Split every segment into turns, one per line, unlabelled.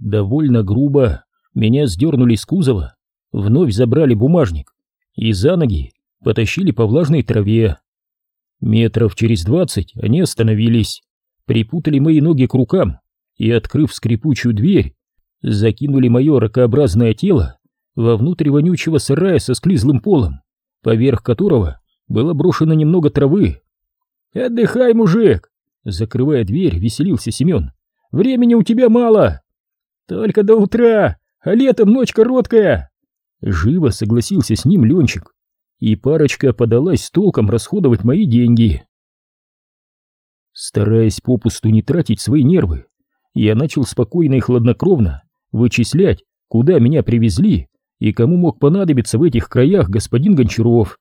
Довольно грубо меня сдернули с кузова, вновь забрали бумажник и за ноги потащили по влажной траве. Метров через двадцать они остановились, припутали мои ноги к рукам и, открыв скрипучую дверь, закинули мое ракообразное тело вовнутрь вонючего сарая со склизлым полом, поверх которого было брошено немного травы. «Отдыхай, мужик!» Закрывая дверь, веселился Семен. «Времени у тебя мало!» «Только до утра, а летом ночь короткая!» Живо согласился с ним Ленчик, и парочка подалась с толком расходовать мои деньги. Стараясь попусту не тратить свои нервы, я начал спокойно и хладнокровно вычислять, куда меня привезли и кому мог понадобиться в этих краях господин Гончаров.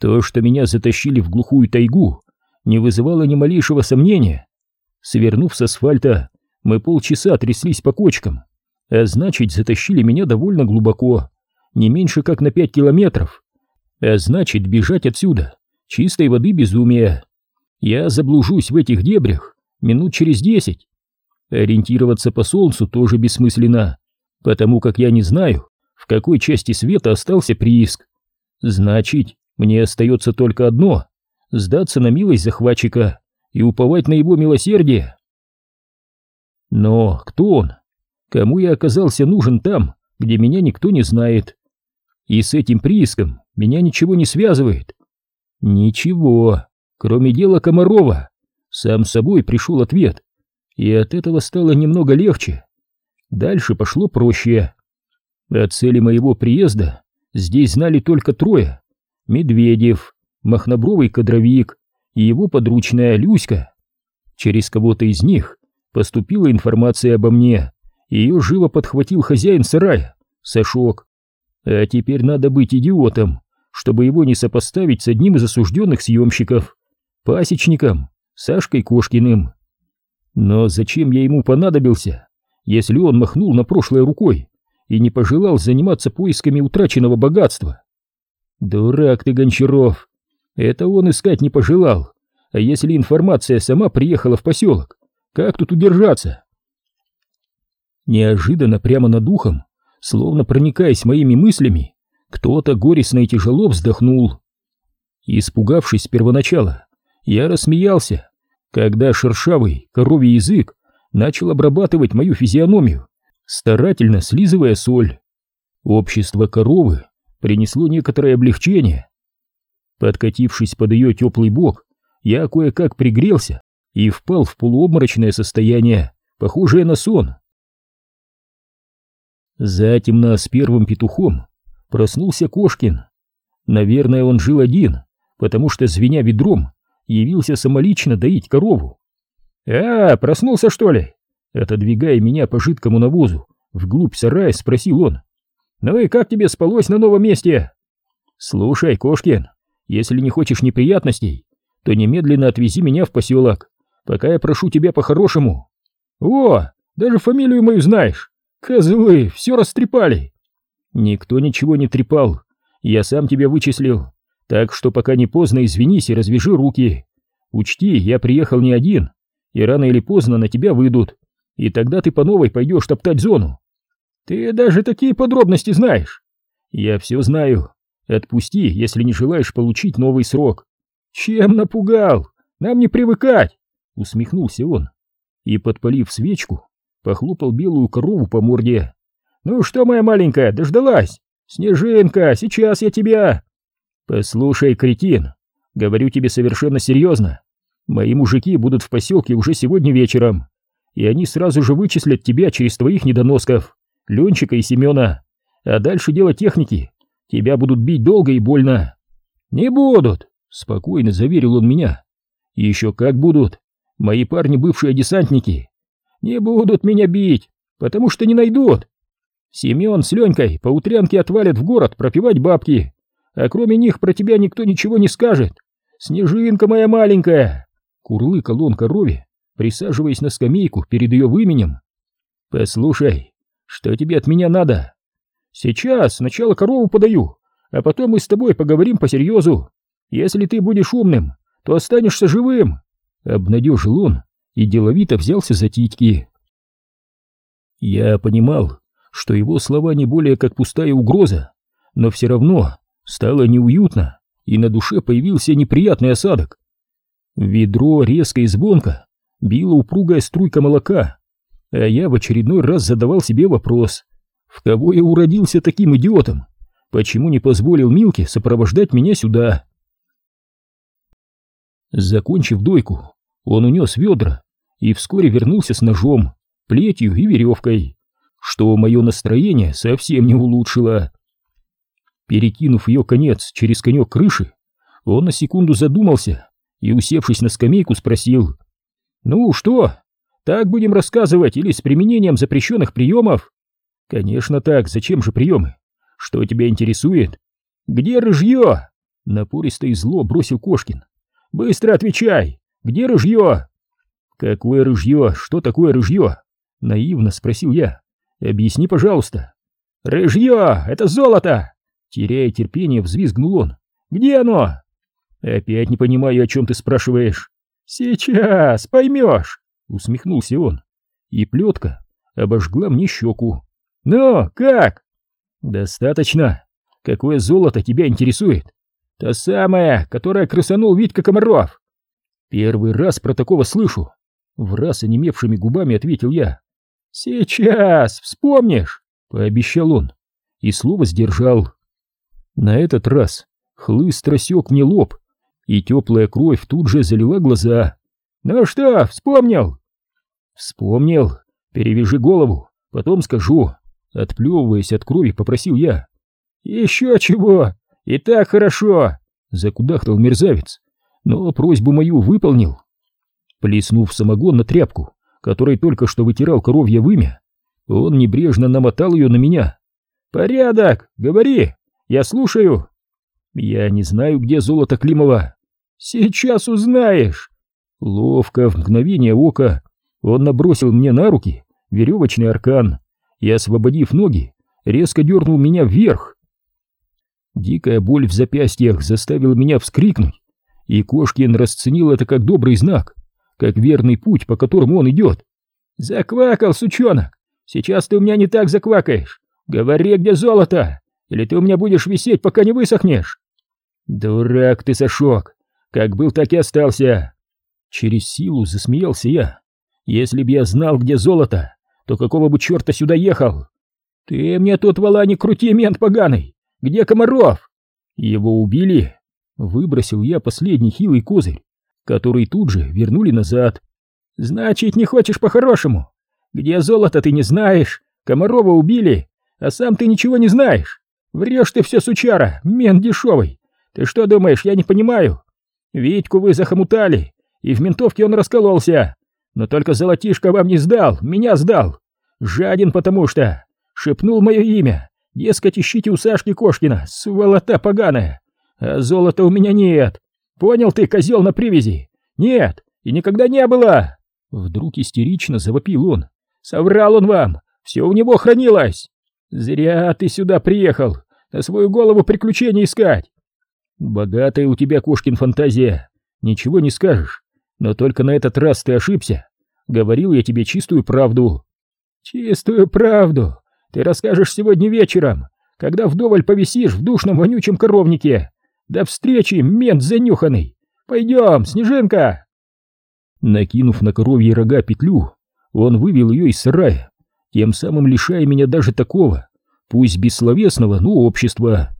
То, что меня затащили в глухую тайгу, не вызывало ни малейшего сомнения. Свернув с асфальта, мы полчаса тряслись по кочкам, а значит, затащили меня довольно глубоко, не меньше как на пять километров. А значит, бежать отсюда чистой воды безумие. Я заблужусь в этих дебрях минут через десять. Ориентироваться по солнцу тоже бессмысленно, потому как я не знаю, в какой части света остался прииск. Значит, мне остается только одно — сдаться на милость захватчика и уповать на его милосердие. Но кто он? Кому я оказался нужен там, где меня никто не знает? И с этим прииском меня ничего не связывает. Ничего, кроме дела Комарова. Сам собой пришел ответ и от этого стало немного легче. Дальше пошло проще. О цели моего приезда здесь знали только трое. Медведев, махнобровый кадровик и его подручная Люська. Через кого-то из них поступила информация обо мне, ее живо подхватил хозяин сарая, Сашок. А теперь надо быть идиотом, чтобы его не сопоставить с одним из осужденных съемщиков, пасечником, Сашкой Кошкиным. Но зачем я ему понадобился, если он махнул на прошлое рукой и не пожелал заниматься поисками утраченного богатства? Дурак ты, Гончаров! Это он искать не пожелал. А если информация сама приехала в поселок, как тут удержаться? Неожиданно прямо над ухом, словно проникаясь моими мыслями, кто-то горестно и тяжело вздохнул. Испугавшись первоначала, я рассмеялся, когда шершавый коровий язык начал обрабатывать мою физиономию, старательно слизывая соль. Общество коровы принесло некоторое облегчение. Подкатившись под ее теплый бок, я кое-как пригрелся и впал в полуобморочное состояние, похожее на сон. Затемно с первым петухом проснулся Кошкин. Наверное, он жил один, потому что, звеня ведром, явился самолично доить корову. «А, проснулся, что ли?» Отодвигая меня по жидкому навозу, вглубь сарая спросил он. «Ну и как тебе спалось на новом месте?» «Слушай, Кошкин, если не хочешь неприятностей, то немедленно отвези меня в поселок, пока я прошу тебя по-хорошему». «О, даже фамилию мою знаешь! Козлы, все растрепали!» «Никто ничего не трепал, я сам тебя вычислил. Так что пока не поздно, извинись и развяжи руки. Учти, я приехал не один, и рано или поздно на тебя выйдут, и тогда ты по новой пойдешь топтать зону. Ты даже такие подробности знаешь. Я все знаю. Отпусти, если не желаешь получить новый срок. Чем напугал? Нам не привыкать, усмехнулся он и, подпалив свечку, похлопал белую корову по морде. Ну что, моя маленькая, дождалась? Снежинка, сейчас я тебя... «Послушай, кретин, говорю тебе совершенно серьезно. Мои мужики будут в поселке уже сегодня вечером, и они сразу же вычислят тебя через твоих недоносков, Ленчика и Семена. А дальше дело техники. Тебя будут бить долго и больно». «Не будут», — спокойно заверил он меня. «Еще как будут. Мои парни бывшие десантники. Не будут меня бить, потому что не найдут. Семен с Ленькой по утрянке отвалят в город пропивать бабки, а кроме них про тебя никто ничего не скажет. Снежинка моя маленькая!» Курлыкал он корове, присаживаясь на скамейку перед ее выменем. «Послушай, что тебе от меня надо?» «Сейчас сначала корову подаю, а потом мы с тобой поговорим по серьезу. Если ты будешь умным, то останешься живым!» Обнадежил он и деловито взялся за титьки. Я понимал, что его слова не более как пустая угроза, но все равно стало неуютно, и на душе появился неприятный осадок. Ведро резко и звонко била упругая струйка молока, а я в очередной раз задавал себе вопрос, в кого я уродился таким идиотом, почему не позволил Милке сопровождать меня сюда. Закончив дойку, он унес ведра и вскоре вернулся с ножом, плетью и веревкой, что мое настроение совсем не улучшило. Перекинув ее конец через конек крыши, он на секунду задумался и, усевшись на скамейку, спросил, «Ну что, так будем рассказывать или с применением запрещенных приемов?» «Конечно так, зачем же приемы? Что тебя интересует?» «Где рыжье?» — напористо и зло бросил Кошкин. «Быстро отвечай! Где рыжье?» «Какое рыжье? Что такое рыжье?» — наивно спросил я. «Объясни, пожалуйста». «Рыжье! Это золото!» Теряя терпение, взвизгнул он. «Где оно?» «Опять не понимаю, о чем ты спрашиваешь». «Сейчас поймешь!» — усмехнулся он. И плетка обожгла мне щеку. «Ну, как?» «Достаточно. Какое золото тебя интересует?» «То самое, которое крысанул Витька Комаров!» «Первый раз про такого слышу!» В раз онемевшими губами ответил я. «Сейчас, вспомнишь!» — пообещал он. И слово сдержал. На этот раз хлыст рассек мне лоб, и теплая кровь тут же залила глаза. «Ну что, вспомнил?» «Вспомнил. Перевяжи голову, потом скажу». Отплевываясь от крови, попросил я. «Еще чего! И так хорошо!» — закудахтал мерзавец, но просьбу мою выполнил. Плеснув самогон на тряпку, которой только что вытирал коровье вымя, он небрежно намотал ее на меня. «Порядок! Говори! Я слушаю!» «Я не знаю, где золото Климова». «Сейчас узнаешь!» Ловко, в мгновение ока, он набросил мне на руки веревочный аркан и, освободив ноги, резко дернул меня вверх. Дикая боль в запястьях заставила меня вскрикнуть, и Кошкин расценил это как добрый знак, как верный путь, по которому он идет. «Заквакал, сучонок! Сейчас ты у меня не так заквакаешь! Говори, где золото, или ты у меня будешь висеть, пока не высохнешь!» «Дурак ты, Сашок! Как был, так и остался!» Через силу засмеялся я. «Если б я знал, где золото, то какого бы черта сюда ехал? Ты мне тут вала не крути, мент поганый! Где Комаров?» «Его убили?» Выбросил я последний хилый козырь, который тут же вернули назад. «Значит, не хочешь по-хорошему? Где золото ты не знаешь, Комарова убили, а сам ты ничего не знаешь. Врешь ты все, сучара, мент дешевый. Ты что думаешь, я не понимаю? Витьку вы захомутали, и в ментовке он раскололся. Но только золотишко вам не сдал, меня сдал. Жаден потому что. Шепнул мое имя. Дескать, ищите у Сашки Кошкина, сволота поганая. А золота у меня нет. Понял ты, козел на привязи? Нет, и никогда не было. Вдруг истерично завопил он. Соврал он вам, все у него хранилось. Зря ты сюда приехал, на свою голову приключений искать. Богатая у тебя, Кошкин, фантазия, ничего не скажешь. Но только на этот раз ты ошибся. Говорил я тебе чистую правду. Чистую правду ты расскажешь сегодня вечером, когда вдоволь повисишь в душном вонючем коровнике. До встречи, мент занюханный! Пойдем, Снежинка!» Накинув на коровьи рога петлю, он вывел ее из сарая, тем самым лишая меня даже такого, пусть бессловесного, но общества.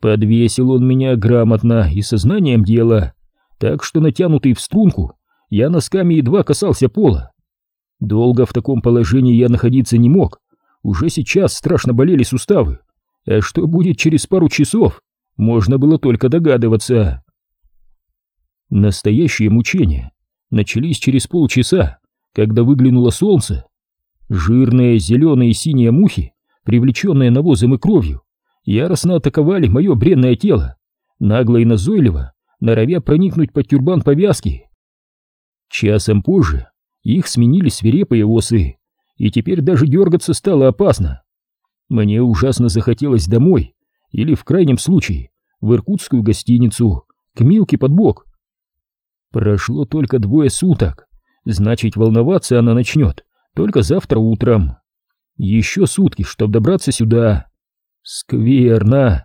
Подвесил он меня грамотно и сознанием дела, так что натянутый в струнку, я носками едва касался пола. Долго в таком положении я находиться не мог, уже сейчас страшно болели суставы, а что будет через пару часов, можно было только догадываться. Настоящие мучения начались через полчаса, когда выглянуло солнце. Жирные зеленые и синие мухи, привлеченные навозом и кровью, яростно атаковали мое бренное тело, нагло и назойливо, норовя проникнуть под тюрбан повязки. Часом позже их сменили свирепые осы, и теперь даже дергаться стало опасно. Мне ужасно захотелось домой, или в крайнем случае в иркутскую гостиницу, к Милке под бок. Прошло только двое суток, значит волноваться она начнет только завтра утром. Еще сутки, чтобы добраться сюда. Скверно.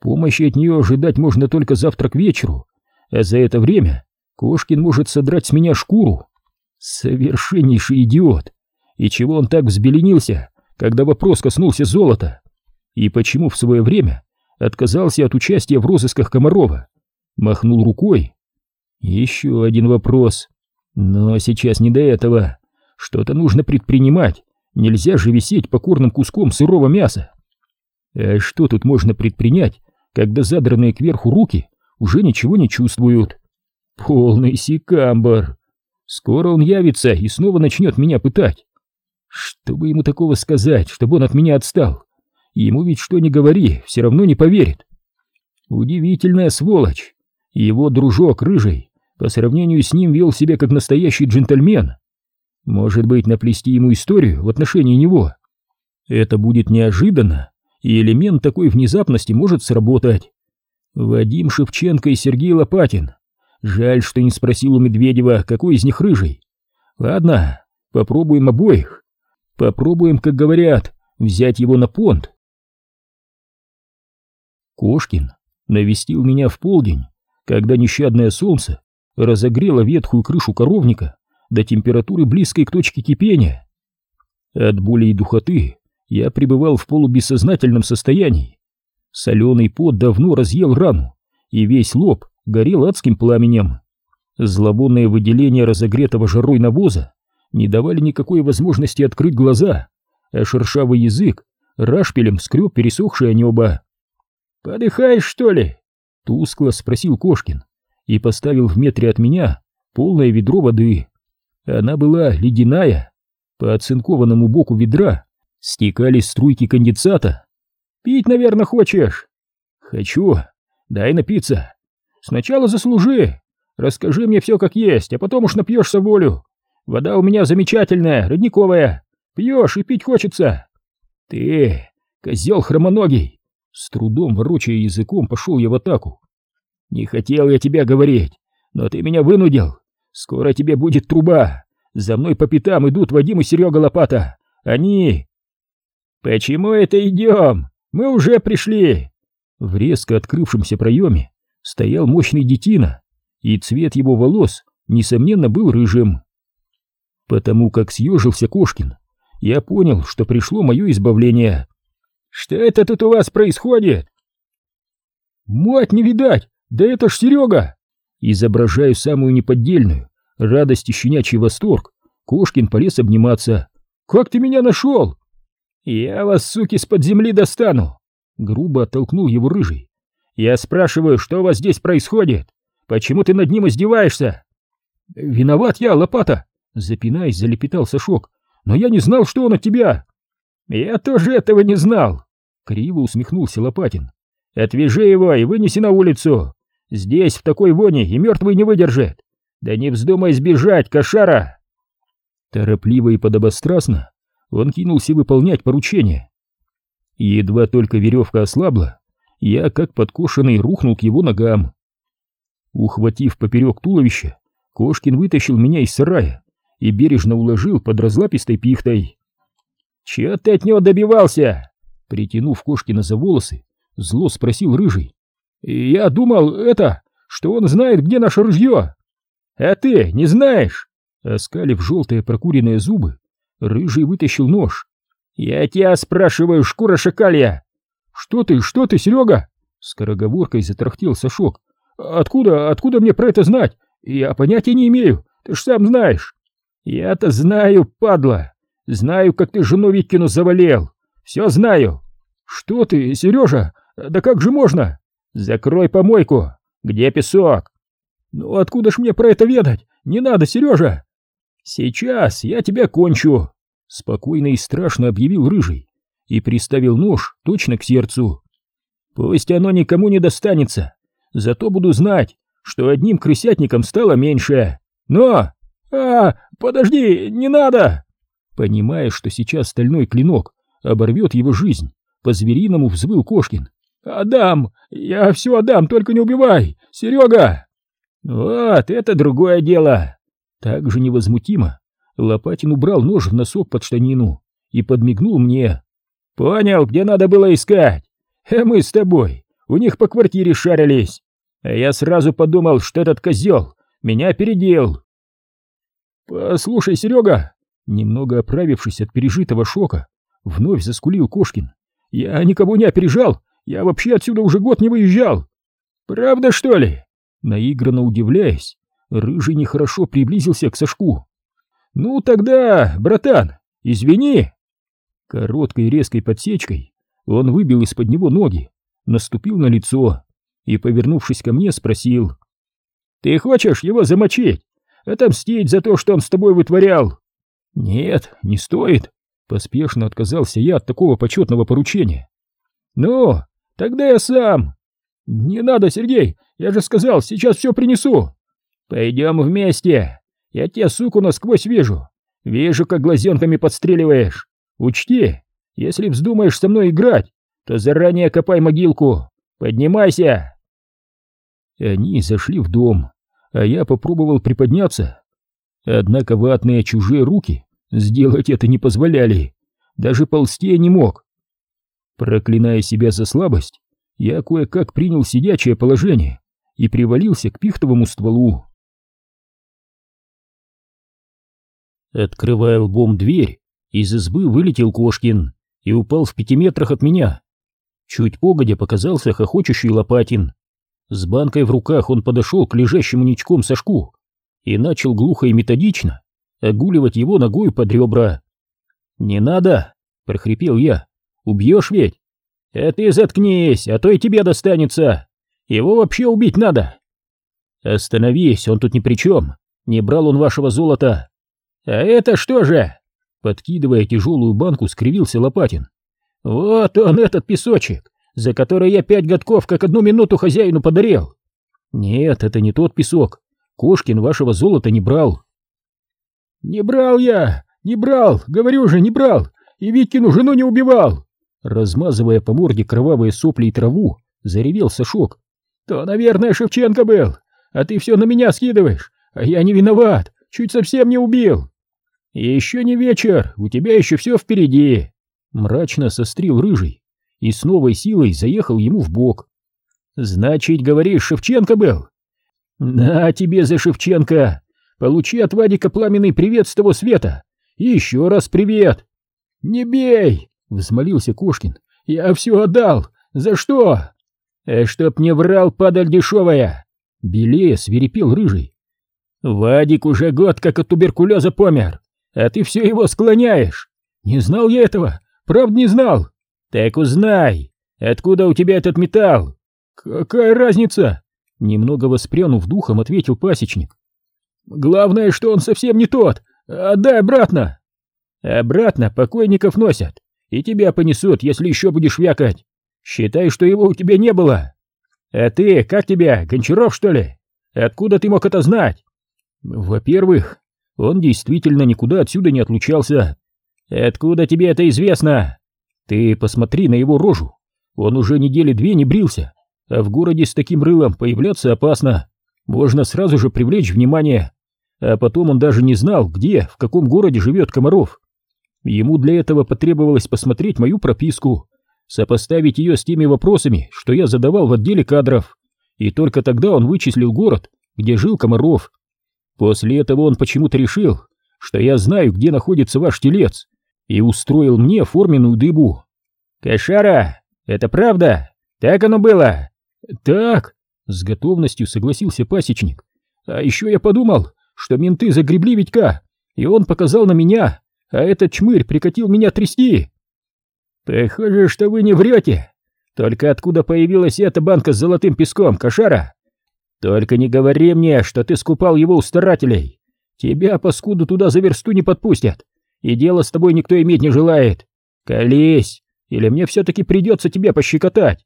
Помощи от нее ожидать можно только завтра к вечеру, а за это время Кошкин может содрать с меня шкуру. Совершеннейший идиот. И чего он так взбеленился, когда вопрос коснулся золота? И почему в свое время отказался от участия в розысках Комарова? Махнул рукой. Еще один вопрос. Но сейчас не до этого. Что-то нужно предпринимать. Нельзя же висеть покорным куском сырого мяса. А что тут можно предпринять, когда задранные кверху руки уже ничего не чувствуют? Полный сикамбар. Скоро он явится и снова начнет меня пытать. Чтобы ему такого сказать, чтобы он от меня отстал? Ему ведь что ни говори, все равно не поверит. Удивительная сволочь. Его дружок рыжий по сравнению с ним вел себя как настоящий джентльмен. Может быть, наплести ему историю в отношении него. Это будет неожиданно, и элемент такой внезапности может сработать. Вадим Шевченко и Сергей Лопатин. Жаль, что не спросил у Медведева, какой из них рыжий. Ладно, попробуем обоих. Попробуем, как говорят, взять его на понт. Кошкин навестил меня в полдень, когда нещадное солнце разогрело ветхую крышу коровника до температуры близкой к точке кипения. От боли и духоты я пребывал в полубессознательном состоянии. Соленый пот давно разъел рану, и весь лоб горел адским пламенем. Зловонные выделения разогретого жарой навоза не давали никакой возможности открыть глаза, а шершавый язык рашпилем скреб пересохшее небо. «Подыхаешь, что ли?» — тускло спросил Кошкин и поставил в метре от меня полное ведро воды. Она была ледяная. По оцинкованному боку ведра стекали струйки конденсата. «Пить, наверное, хочешь?» «Хочу. Дай напиться. Сначала заслужи. Расскажи мне все как есть, а потом уж напьешься волю. Вода у меня замечательная, родниковая. Пьешь и пить хочется». «Ты, козел хромоногий!» С трудом ворочая языком, пошел я в атаку. «Не хотел я тебя говорить, но ты меня вынудил. Скоро тебе будет труба. За мной по пятам идут Вадим и Серега Лопата. Они...» «Почему это идем? Мы уже пришли!» В резко открывшемся проеме стоял мощный детина, и цвет его волос, несомненно, был рыжим. Потому как съежился Кошкин, я понял, что пришло мое избавление. «Что это тут у вас происходит?» «Мать не видать! Да это ж Серега!» Изображаю самую неподдельную радость и щенячий восторг. Кошкин полез обниматься. «Как ты меня нашел?» «Я вас, суки, с-под земли достану!» Грубо оттолкнул его рыжий. «Я спрашиваю, что у вас здесь происходит? Почему ты над ним издеваешься?» «Виноват я, лопата!» Запинаясь, залепетал Сашок. «Но я не знал, что он от тебя!» «Я тоже этого не знал!» Криво усмехнулся Лопатин. «Отвяжи его и вынеси на улицу! Здесь в такой воне и мертвый не выдержит! Да не вздумай сбежать, кошара!» Торопливо и подобострастно он кинулся выполнять поручение. Едва только веревка ослабла, я, как подкошенный, рухнул к его ногам. Ухватив поперек туловища, Кошкин вытащил меня из сарая и бережно уложил под разлапистой пихтой. «Чего ты от него добивался?» Притянув Кошкина за волосы, зло спросил Рыжий. «Я думал, это, что он знает, где наше ружье!» «А ты не знаешь?» Оскалив желтые прокуренные зубы, Рыжий вытащил нож. «Я тебя спрашиваю, шкура шакалья!» «Что ты, что ты, Серега?» Скороговоркой затрахтел Сашок. «Откуда, откуда мне про это знать? Я понятия не имею, ты ж сам знаешь». «Я-то знаю, падла. Знаю, как ты жену Виткину завалил. Все знаю». «Что ты, Сережа? Да как же можно?» «Закрой помойку. Где песок?» «Ну откуда ж мне про это ведать? Не надо, Сережа!» «Сейчас я тебя кончу!» Спокойно и страшно объявил Рыжий и приставил нож точно к сердцу. «Пусть оно никому не достанется, зато буду знать, что одним крысятником стало меньше. Но... А, подожди, не надо!» Понимая, что сейчас стальной клинок оборвет его жизнь, по-звериному взвыл Кошкин. «Адам! Я все отдам, только не убивай! Серега!» «Вот, это другое дело!» Так же невозмутимо Лопатин убрал нож в носок под штанину и подмигнул мне. «Понял, где надо было искать. А мы с тобой у них по квартире шарились. А я сразу подумал, что этот козел меня опередил». «Послушай, Серега!» Немного оправившись от пережитого шока, вновь заскулил Кошкин. «Я никого не опережал, я вообще отсюда уже год не выезжал!» «Правда, что ли?» Наигранно удивляясь, Рыжий нехорошо приблизился к Сашку. «Ну тогда, братан, извини!» Короткой резкой подсечкой он выбил из-под него ноги, наступил на лицо и, повернувшись ко мне, спросил. «Ты хочешь его замочить? Отомстить за то, что он с тобой вытворял?» «Нет, не стоит», — поспешно отказался я от такого почетного поручения. «Ну, тогда я сам». «Не надо, Сергей, я же сказал, сейчас все принесу». «Пойдем вместе, я тебя, суку, насквозь вижу. Вижу, как глазенками подстреливаешь. Учти, если вздумаешь со мной играть, то заранее копай могилку. Поднимайся!» Они зашли в дом, а я попробовал приподняться. Однако ватные чужие руки сделать это не позволяли. Даже ползти я не мог. Проклиная себя за слабость, я кое-как принял сидячее положение и привалился к пихтовому стволу. Открывая лбом дверь, из избы вылетел Кошкин и упал в пяти метрах от меня. Чуть погодя показался хохочущий Лопатин. С банкой в руках он подошел к лежащему ничком Сашку и начал глухо и методично огуливать его ногой под ребра. «Не надо!» — прохрипел я. «Убьешь ведь?» «А ты заткнись, а то и тебе достанется! Его вообще убить надо!» «Остановись, он тут ни при чем! Не брал он вашего золота!» «А это что же?» Подкидывая тяжелую банку, скривился Лопатин. «Вот он, этот песочек, за который я пять годков как одну минуту хозяину подарил!» «Нет, это не тот песок. Кошкин вашего золота не брал». «Не брал я! Не брал! Говорю же, не брал! И Виткину жену не убивал!» Размазывая по морде кровавые сопли и траву, заревел Сашок. «То, наверное, Шевченко был, а ты все на меня скидываешь, а я не виноват, чуть совсем не убил!» «Еще не вечер, у тебя еще все впереди!» Мрачно сострил рыжий и с новой силой заехал ему в бок. «Значит, говоришь, Шевченко был?» «На тебе за Шевченко! Получи от Вадика пламенный привет с того света! Еще раз привет!» «Не бей!» — взмолился Кошкин. «Я все отдал! За что?» «Э, чтоб не врал, падаль дешевая!» Белее свирепел рыжий. «Вадик уже год как от туберкулеза помер, а ты все его склоняешь. Не знал я этого, правда не знал. Так узнай, откуда у тебя этот металл? Какая разница? Немного воспрянув духом, ответил пасечник. Главное, что он совсем не тот. Отдай обратно. Обратно покойников носят, и тебя понесут, если еще будешь вякать. Считай, что его у тебя не было. А ты, как тебя, Гончаров, что ли? Откуда ты мог это знать? Во-первых, он действительно никуда отсюда не отлучался. Откуда тебе это известно? Ты посмотри на его рожу. Он уже недели две не брился, а в городе с таким рылом появляться опасно. Можно сразу же привлечь внимание. А потом он даже не знал, где, в каком городе живет Комаров. Ему для этого потребовалось посмотреть мою прописку, сопоставить ее с теми вопросами, что я задавал в отделе кадров. И только тогда он вычислил город, где жил Комаров. После этого он почему-то решил, что я знаю, где находится ваш телец, и устроил мне форменную дыбу. «Кошара, это правда? Так оно было?» «Так», — с готовностью согласился пасечник. «А еще я подумал, что менты загребли Витька, и он показал на меня, а этот чмырь прикатил меня трясти». «Похоже, что вы не врете. Только откуда появилась эта банка с золотым песком, кошара?» Только не говори мне, что ты скупал его у старателей. Тебя, паскуду, туда за версту не подпустят, и дело с тобой никто иметь не желает. Колись, или мне все-таки придется тебя пощекотать.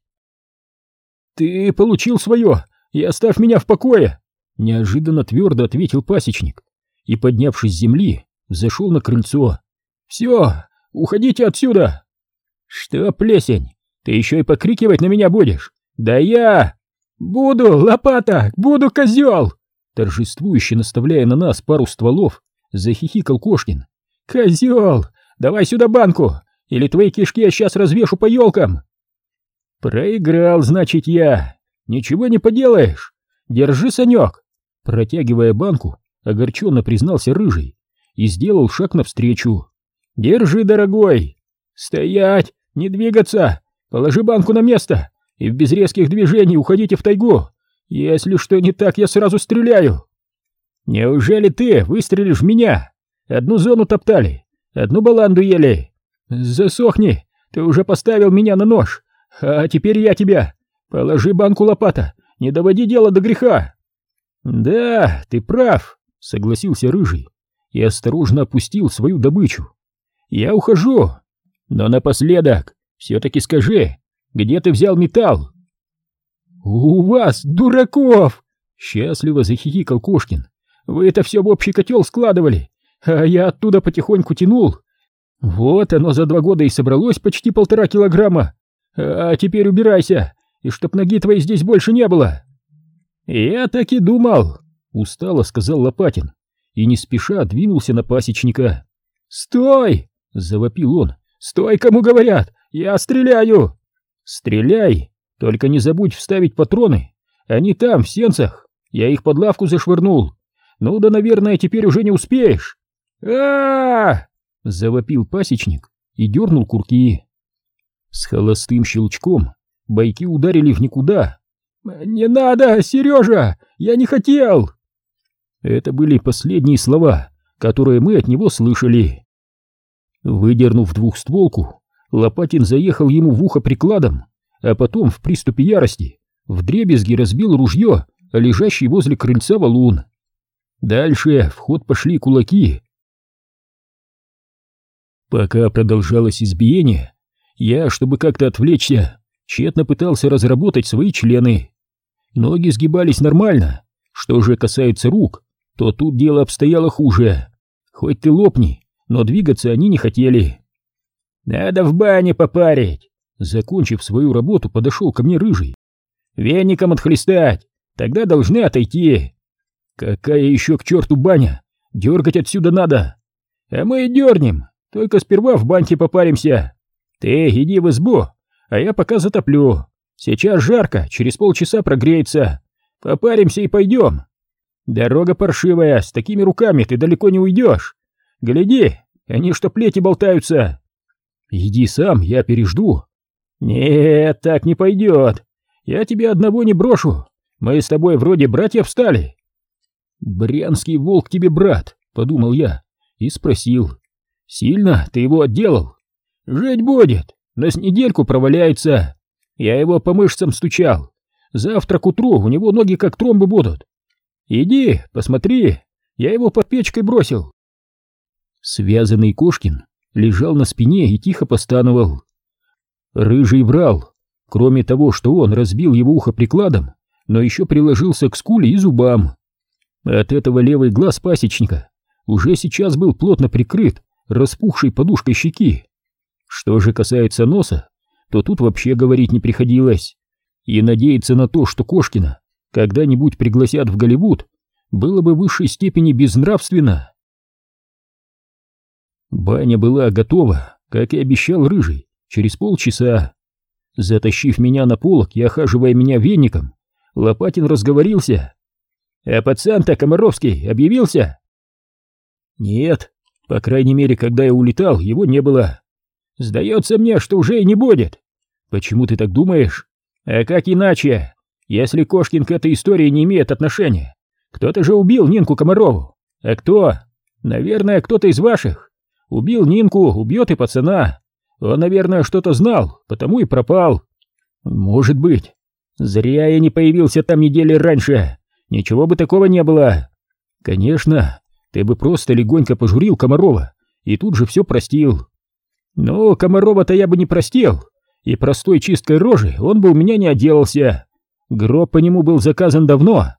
Ты получил свое, и оставь меня в покое, неожиданно твердо ответил пасечник, и, поднявшись с земли, зашел на крыльцо. Все, уходите отсюда. Что, плесень, ты еще и покрикивать на меня будешь? Да я... «Буду, лопата! Буду, козел!» Торжествующе наставляя на нас пару стволов, — захихикал Кошкин. «Козел! Давай сюда банку, или твои кишки я сейчас развешу по елкам!» «Проиграл, значит, я! Ничего не поделаешь! Держи, Санек!» Протягивая банку, огорченно признался Рыжий и сделал шаг навстречу. «Держи, дорогой! Стоять! Не двигаться! Положи банку на место и в без резких движений уходите в тайгу! Если что не так, я сразу стреляю!» «Неужели ты выстрелишь в меня? Одну зону топтали, одну баланду ели. Засохни, ты уже поставил меня на нож, а теперь я тебя. Положи банку лопата, не доводи дело до греха. Да, ты прав, согласился Рыжий и осторожно опустил свою добычу. Я ухожу, но напоследок все-таки скажи, где ты взял металл? У вас, дураков! Счастливо захихикал Кошкин. Вы это все в общий котел складывали, а я оттуда потихоньку тянул. Вот оно за два года и собралось почти полтора килограмма. А теперь убирайся, и чтоб ноги твоей здесь больше не было. Я так и думал, устало сказал Лопатин и не спеша двинулся на пасечника. Стой! завопил он. Стой, кому говорят! Я стреляю! Стреляй! Только не забудь вставить патроны. Они там, в сенцах. Я их под лавку зашвырнул. Ну да, наверное, теперь уже не успеешь. -а Завопил пасечник и дернул курки. С холостым щелчком бойки ударили в никуда. «Не надо, Сережа! Я не хотел!» Это были последние слова, которые мы от него слышали. Выдернув двухстволку, Лопатин заехал ему в ухо прикладом, а потом в приступе ярости вдребезги разбил ружье, лежащий возле крыльца валун. Дальше в ход пошли кулаки. Пока продолжалось избиение, я, чтобы как-то отвлечься, тщетно пытался разработать свои члены. Ноги сгибались нормально. Что же касается рук, то тут дело обстояло хуже. Хоть ты лопни, но двигаться они не хотели. «Надо в бане попарить!» Закончив свою работу, подошел ко мне рыжий. «Веником отхлестать, тогда должны отойти!» Какая еще к черту баня? Дергать отсюда надо. А мы и дернем, только сперва в баньке попаримся. Ты иди в избу, а я пока затоплю. Сейчас жарко, через полчаса прогреется. Попаримся и пойдем. Дорога паршивая, с такими руками ты далеко не уйдешь. Гляди, они что плети болтаются. Иди сам, я пережду. Нет, так не пойдет. Я тебя одного не брошу. Мы с тобой вроде братьев стали. «Брянский волк тебе брат», — подумал я и спросил. «Сильно ты его отделал?» «Жить будет, но с недельку проваляется. Я его по мышцам стучал. Завтра к утру у него ноги как тромбы будут. Иди, посмотри, я его под печкой бросил». Связанный Кошкин лежал на спине и тихо постановал. Рыжий врал. Кроме того, что он разбил его ухо прикладом, но еще приложился к скуле и зубам. От этого левый глаз пасечника уже сейчас был плотно прикрыт распухшей подушкой щеки. Что же касается носа, то тут вообще говорить не приходилось. И надеяться на то, что Кошкина когда-нибудь пригласят в Голливуд, было бы в высшей степени безнравственно. Баня была готова, как и обещал Рыжий, через полчаса. Затащив меня на полок и охаживая меня веником, Лопатин разговорился. А пацан-то Комаровский объявился? Нет, по крайней мере, когда я улетал, его не было. Сдается мне, что уже и не будет. Почему ты так думаешь? А как иначе? Если Кошкин к этой истории не имеет отношения, кто-то же убил Нинку Комарову. А кто? Наверное, кто-то из ваших. Убил Нинку, убьет и пацана. Он, наверное, что-то знал, потому и пропал. Может быть. Зря я не появился там недели раньше. Ничего бы такого не было. Конечно, ты бы просто легонько пожурил Комарова и тут же все простил. Но Комарова-то я бы не простил, и простой чисткой рожи он бы у меня не отделался. Гроб по нему был заказан давно,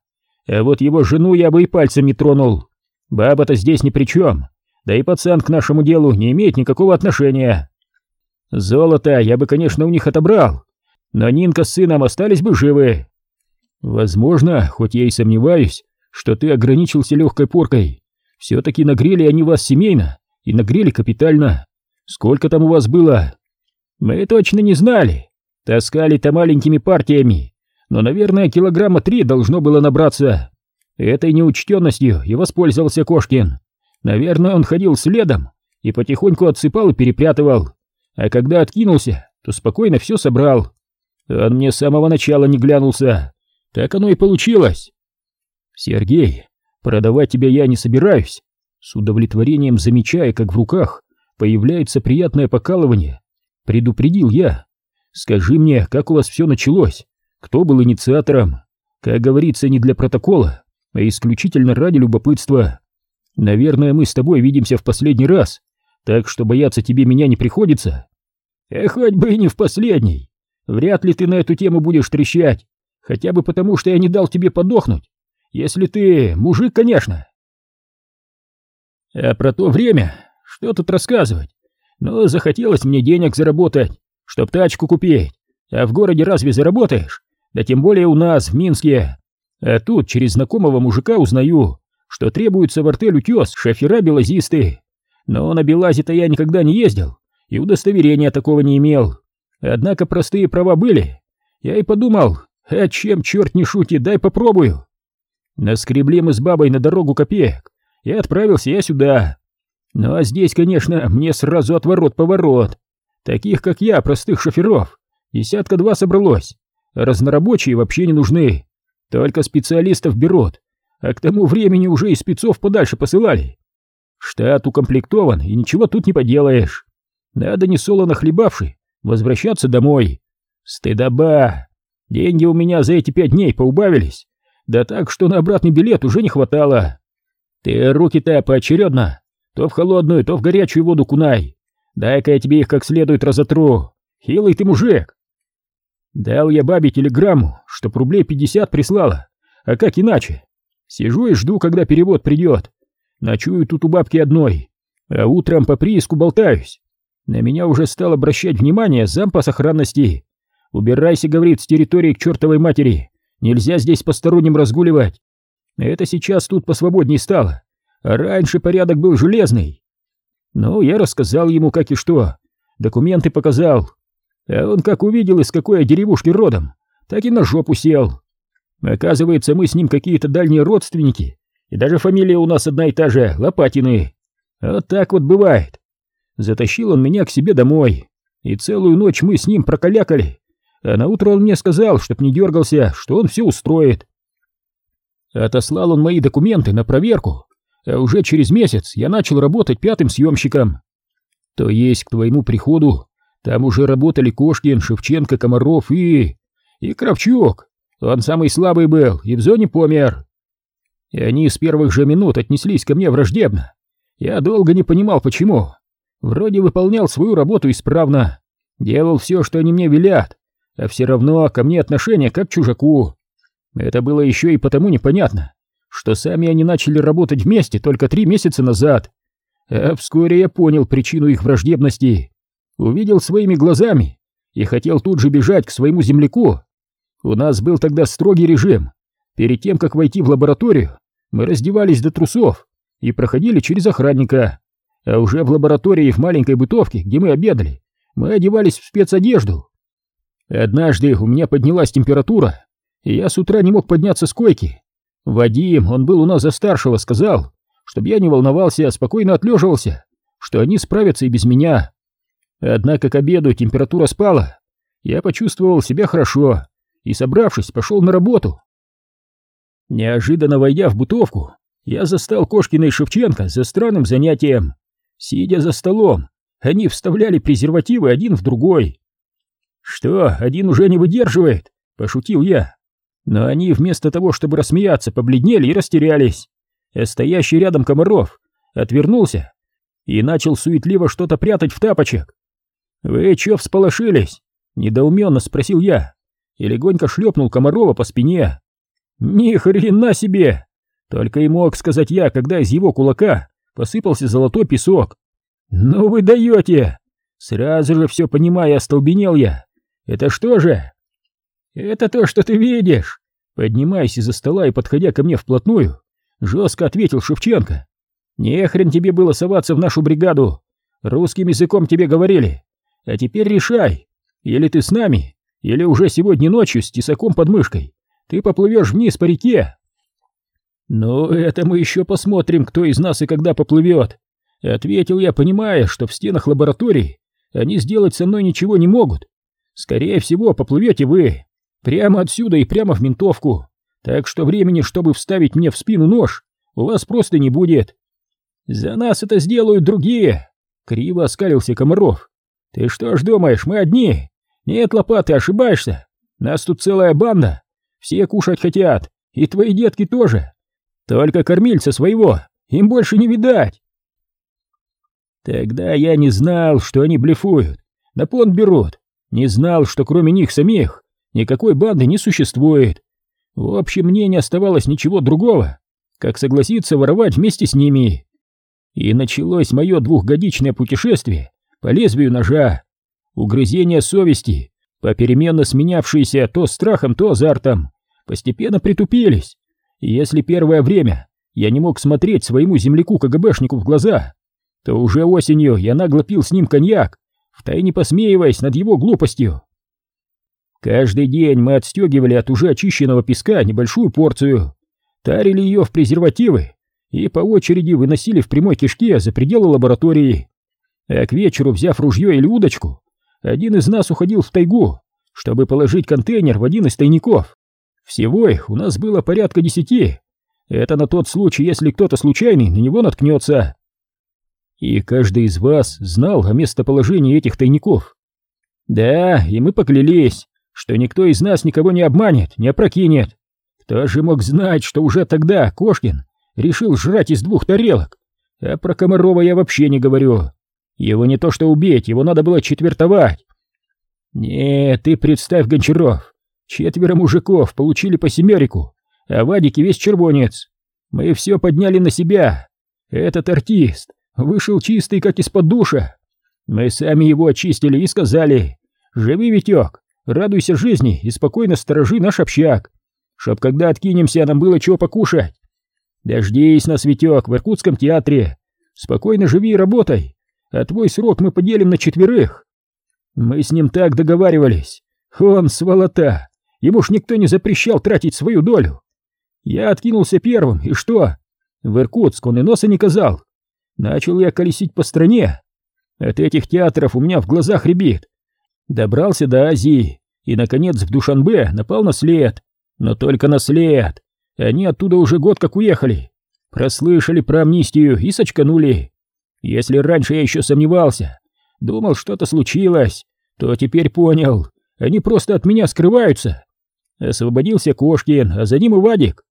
а вот его жену я бы и пальцем не тронул. Баба-то здесь ни при чем, да и пацан к нашему делу не имеет никакого отношения. Золото я бы, конечно, у них отобрал, но Нинка с сыном остались бы живы. Возможно, хоть я и сомневаюсь, что ты ограничился легкой поркой, Все-таки нагрели они вас семейно и нагрели капитально. Сколько там у вас было? Мы точно не знали. Таскали-то маленькими партиями, но, наверное, килограмма три должно было набраться. Этой неучтенностью и воспользовался Кошкин. Наверное, он ходил следом и потихоньку отсыпал и перепрятывал. А когда откинулся, то спокойно все собрал. Он мне с самого начала не глянулся. Так оно и получилось. Сергей, продавать тебя я не собираюсь. С удовлетворением замечая, как в руках появляется приятное покалывание, предупредил я. Скажи мне, как у вас все началось? Кто был инициатором? Как говорится, не для протокола, а исключительно ради любопытства. Наверное, мы с тобой видимся в последний раз, так что бояться тебе меня не приходится. Э, хоть бы и не в последний. Вряд ли ты на эту тему будешь трещать, хотя бы потому, что я не дал тебе подохнуть. Если ты мужик, конечно. А про то время, что тут рассказывать? Но ну, захотелось мне денег заработать, чтоб тачку купить. А в городе разве заработаешь? Да тем более у нас, в Минске. А тут через знакомого мужика узнаю, что требуется в артель утес шофера-белазисты. Но на Белазе-то я никогда не ездил, и удостоверения такого не имел. Однако простые права были. Я и подумал, а чем черт не шутит, дай попробую. Наскребли мы с бабой на дорогу копеек, и отправился я сюда. Ну а здесь, конечно, мне сразу отворот-поворот. Таких, как я, простых шоферов, десятка два собралось. Разнорабочие вообще не нужны. Только специалистов берут, а к тому времени уже и спецов подальше посылали. Штат укомплектован, и ничего тут не поделаешь. Надо не солоно хлебавший возвращаться домой. Стыдоба! Деньги у меня за эти пять дней поубавились, да так, что на обратный билет уже не хватало. Ты руки-то поочередно, то в холодную, то в горячую воду кунай. Дай-ка я тебе их как следует разотру. Хилый ты мужик. Дал я бабе телеграмму, чтоб рублей пятьдесят прислала. А как иначе? Сижу и жду, когда перевод придет. Ночую тут у бабки одной, а утром по прииску болтаюсь. На меня уже стал обращать внимание зам по сохранности. «Убирайся», — говорит, — «с территории к чертовой матери. Нельзя здесь посторонним разгуливать». Это сейчас тут посвободней стало. Раньше порядок был железный. Ну, я рассказал ему, как и что. Документы показал. А он как увидел, из какой я деревушки родом, так и на жопу сел. Оказывается, мы с ним какие-то дальние родственники, и даже фамилия у нас одна и та же, Лопатины. Вот так вот бывает. Затащил он меня к себе домой, и целую ночь мы с ним прокалякали. А на утро он мне сказал, чтоб не дергался, что он все устроит. Отослал он мои документы на проверку, а уже через месяц я начал работать пятым съемщиком. То есть к твоему приходу там уже работали Кошкин, Шевченко, Комаров и... и Кравчук. Он самый слабый был и в зоне помер. И они с первых же минут отнеслись ко мне враждебно. Я долго не понимал, почему. Вроде выполнял свою работу исправно, делал все, что они мне велят, а все равно ко мне отношение как к чужаку. Это было еще и потому непонятно, что сами они начали работать вместе только три месяца назад. А вскоре я понял причину их враждебности, увидел своими глазами и хотел тут же бежать к своему земляку. У нас был тогда строгий режим. Перед тем, как войти в лабораторию, мы раздевались до трусов и проходили через охранника. А уже в лаборатории в маленькой бытовке, где мы обедали, мы одевались в спецодежду. Однажды у меня поднялась температура, и я с утра не мог подняться с койки. Вадим, он был у нас за старшего, сказал, чтобы я не волновался, а спокойно отлеживался, что они справятся и без меня. Однако к обеду температура спала, я почувствовал себя хорошо и, собравшись, пошел на работу. Неожиданно войдя в бытовку, я застал Кошкина и Шевченко за странным занятием. Сидя за столом, они вставляли презервативы один в другой. «Что, один уже не выдерживает?» — пошутил я. Но они вместо того, чтобы рассмеяться, побледнели и растерялись. А стоящий рядом Комаров отвернулся и начал суетливо что-то прятать в тапочек. «Вы чё всполошились?» — недоуменно спросил я и легонько шлепнул Комарова по спине. «Ни хрена себе!» Только и мог сказать я, когда из его кулака посыпался золотой песок. «Ну вы даете!» Сразу же все понимая, остолбенел я. «Это что же?» «Это то, что ты видишь!» Поднимаясь из-за стола и подходя ко мне вплотную, жестко ответил Шевченко. Не хрен тебе было соваться в нашу бригаду. Русским языком тебе говорили. А теперь решай, или ты с нами, или уже сегодня ночью с тесаком под мышкой ты поплывешь вниз по реке. Ну, это мы еще посмотрим, кто из нас и когда поплывет. Ответил я, понимая, что в стенах лаборатории они сделать со мной ничего не могут. Скорее всего, поплывете вы. Прямо отсюда и прямо в ментовку. Так что времени, чтобы вставить мне в спину нож, у вас просто не будет. За нас это сделают другие. Криво оскалился Комаров. Ты что ж думаешь, мы одни? Нет, лопаты, ошибаешься. Нас тут целая банда. Все кушать хотят, и твои детки тоже. Только кормильца своего им больше не видать. Тогда я не знал, что они блефуют, на понт берут. Не знал, что кроме них самих никакой банды не существует. В общем, мне не оставалось ничего другого, как согласиться воровать вместе с ними. И началось мое двухгодичное путешествие по лезвию ножа. Угрызения совести, попеременно сменявшиеся то страхом, то азартом, постепенно притупились. И если первое время я не мог смотреть своему земляку-КГБшнику в глаза, то уже осенью я нагло пил с ним коньяк, втайне посмеиваясь над его глупостью. Каждый день мы отстегивали от уже очищенного песка небольшую порцию, тарили ее в презервативы и по очереди выносили в прямой кишке за пределы лаборатории. А к вечеру, взяв ружье или удочку, один из нас уходил в тайгу, чтобы положить контейнер в один из тайников. Всего их у нас было порядка десяти. Это на тот случай, если кто-то случайный на него наткнется. И каждый из вас знал о местоположении этих тайников. Да, и мы поклялись, что никто из нас никого не обманет, не опрокинет. Кто же мог знать, что уже тогда Кошкин решил жрать из двух тарелок? А про Комарова я вообще не говорю. Его не то что убить, его надо было четвертовать. Нет, ты представь, Гончаров, четверо мужиков получили по семерику, а Вадик и весь червонец. Мы все подняли на себя. Этот артист вышел чистый, как из-под душа. Мы сами его очистили и сказали, «Живи, Витек, радуйся жизни и спокойно сторожи наш общак, чтоб когда откинемся, нам было чего покушать. Дождись нас, Витек, в Иркутском театре, спокойно живи и работай, а твой срок мы поделим на четверых». Мы с ним так договаривались. Он сволота, ему ж никто не запрещал тратить свою долю. Я откинулся первым, и что? В Иркутск он и носа не казал. Начал я колесить по стране. От этих театров у меня в глазах рябит. Добрался до Азии и, наконец, в Душанбе напал на след. Но только на след. Они оттуда уже год как уехали. Прослышали про амнистию и сочканули. Если раньше я еще сомневался, думал, что-то случилось, то теперь понял, они просто от меня скрываются. Освободился Кошкин, а за ним и Вадик.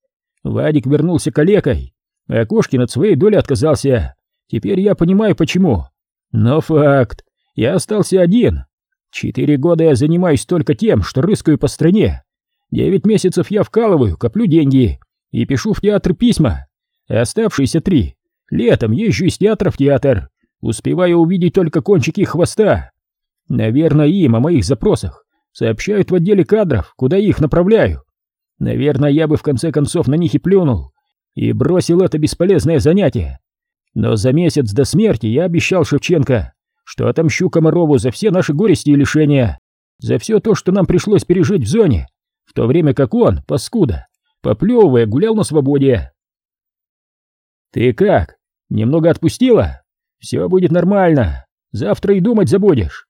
Вадик вернулся калекой, а Кошкин от своей доли отказался. Теперь я понимаю, почему. Но факт, я остался один. Четыре года я занимаюсь только тем, что рыскаю по стране. Девять месяцев я вкалываю, коплю деньги и пишу в театр письма. Оставшиеся три летом езжу из театра в театр, успеваю увидеть только кончики хвоста. Наверное, им о моих запросах сообщают в отделе кадров, куда их направляю. Наверное, я бы в конце концов на них и плюнул, и бросил это бесполезное занятие. Но за месяц до смерти я обещал Шевченко, что отомщу Комарову за все наши горести и лишения, за все то, что нам пришлось пережить в зоне, в то время как он, паскуда, поплевывая, гулял на свободе. «Ты как? Немного отпустила? Все будет нормально, завтра и думать забудешь».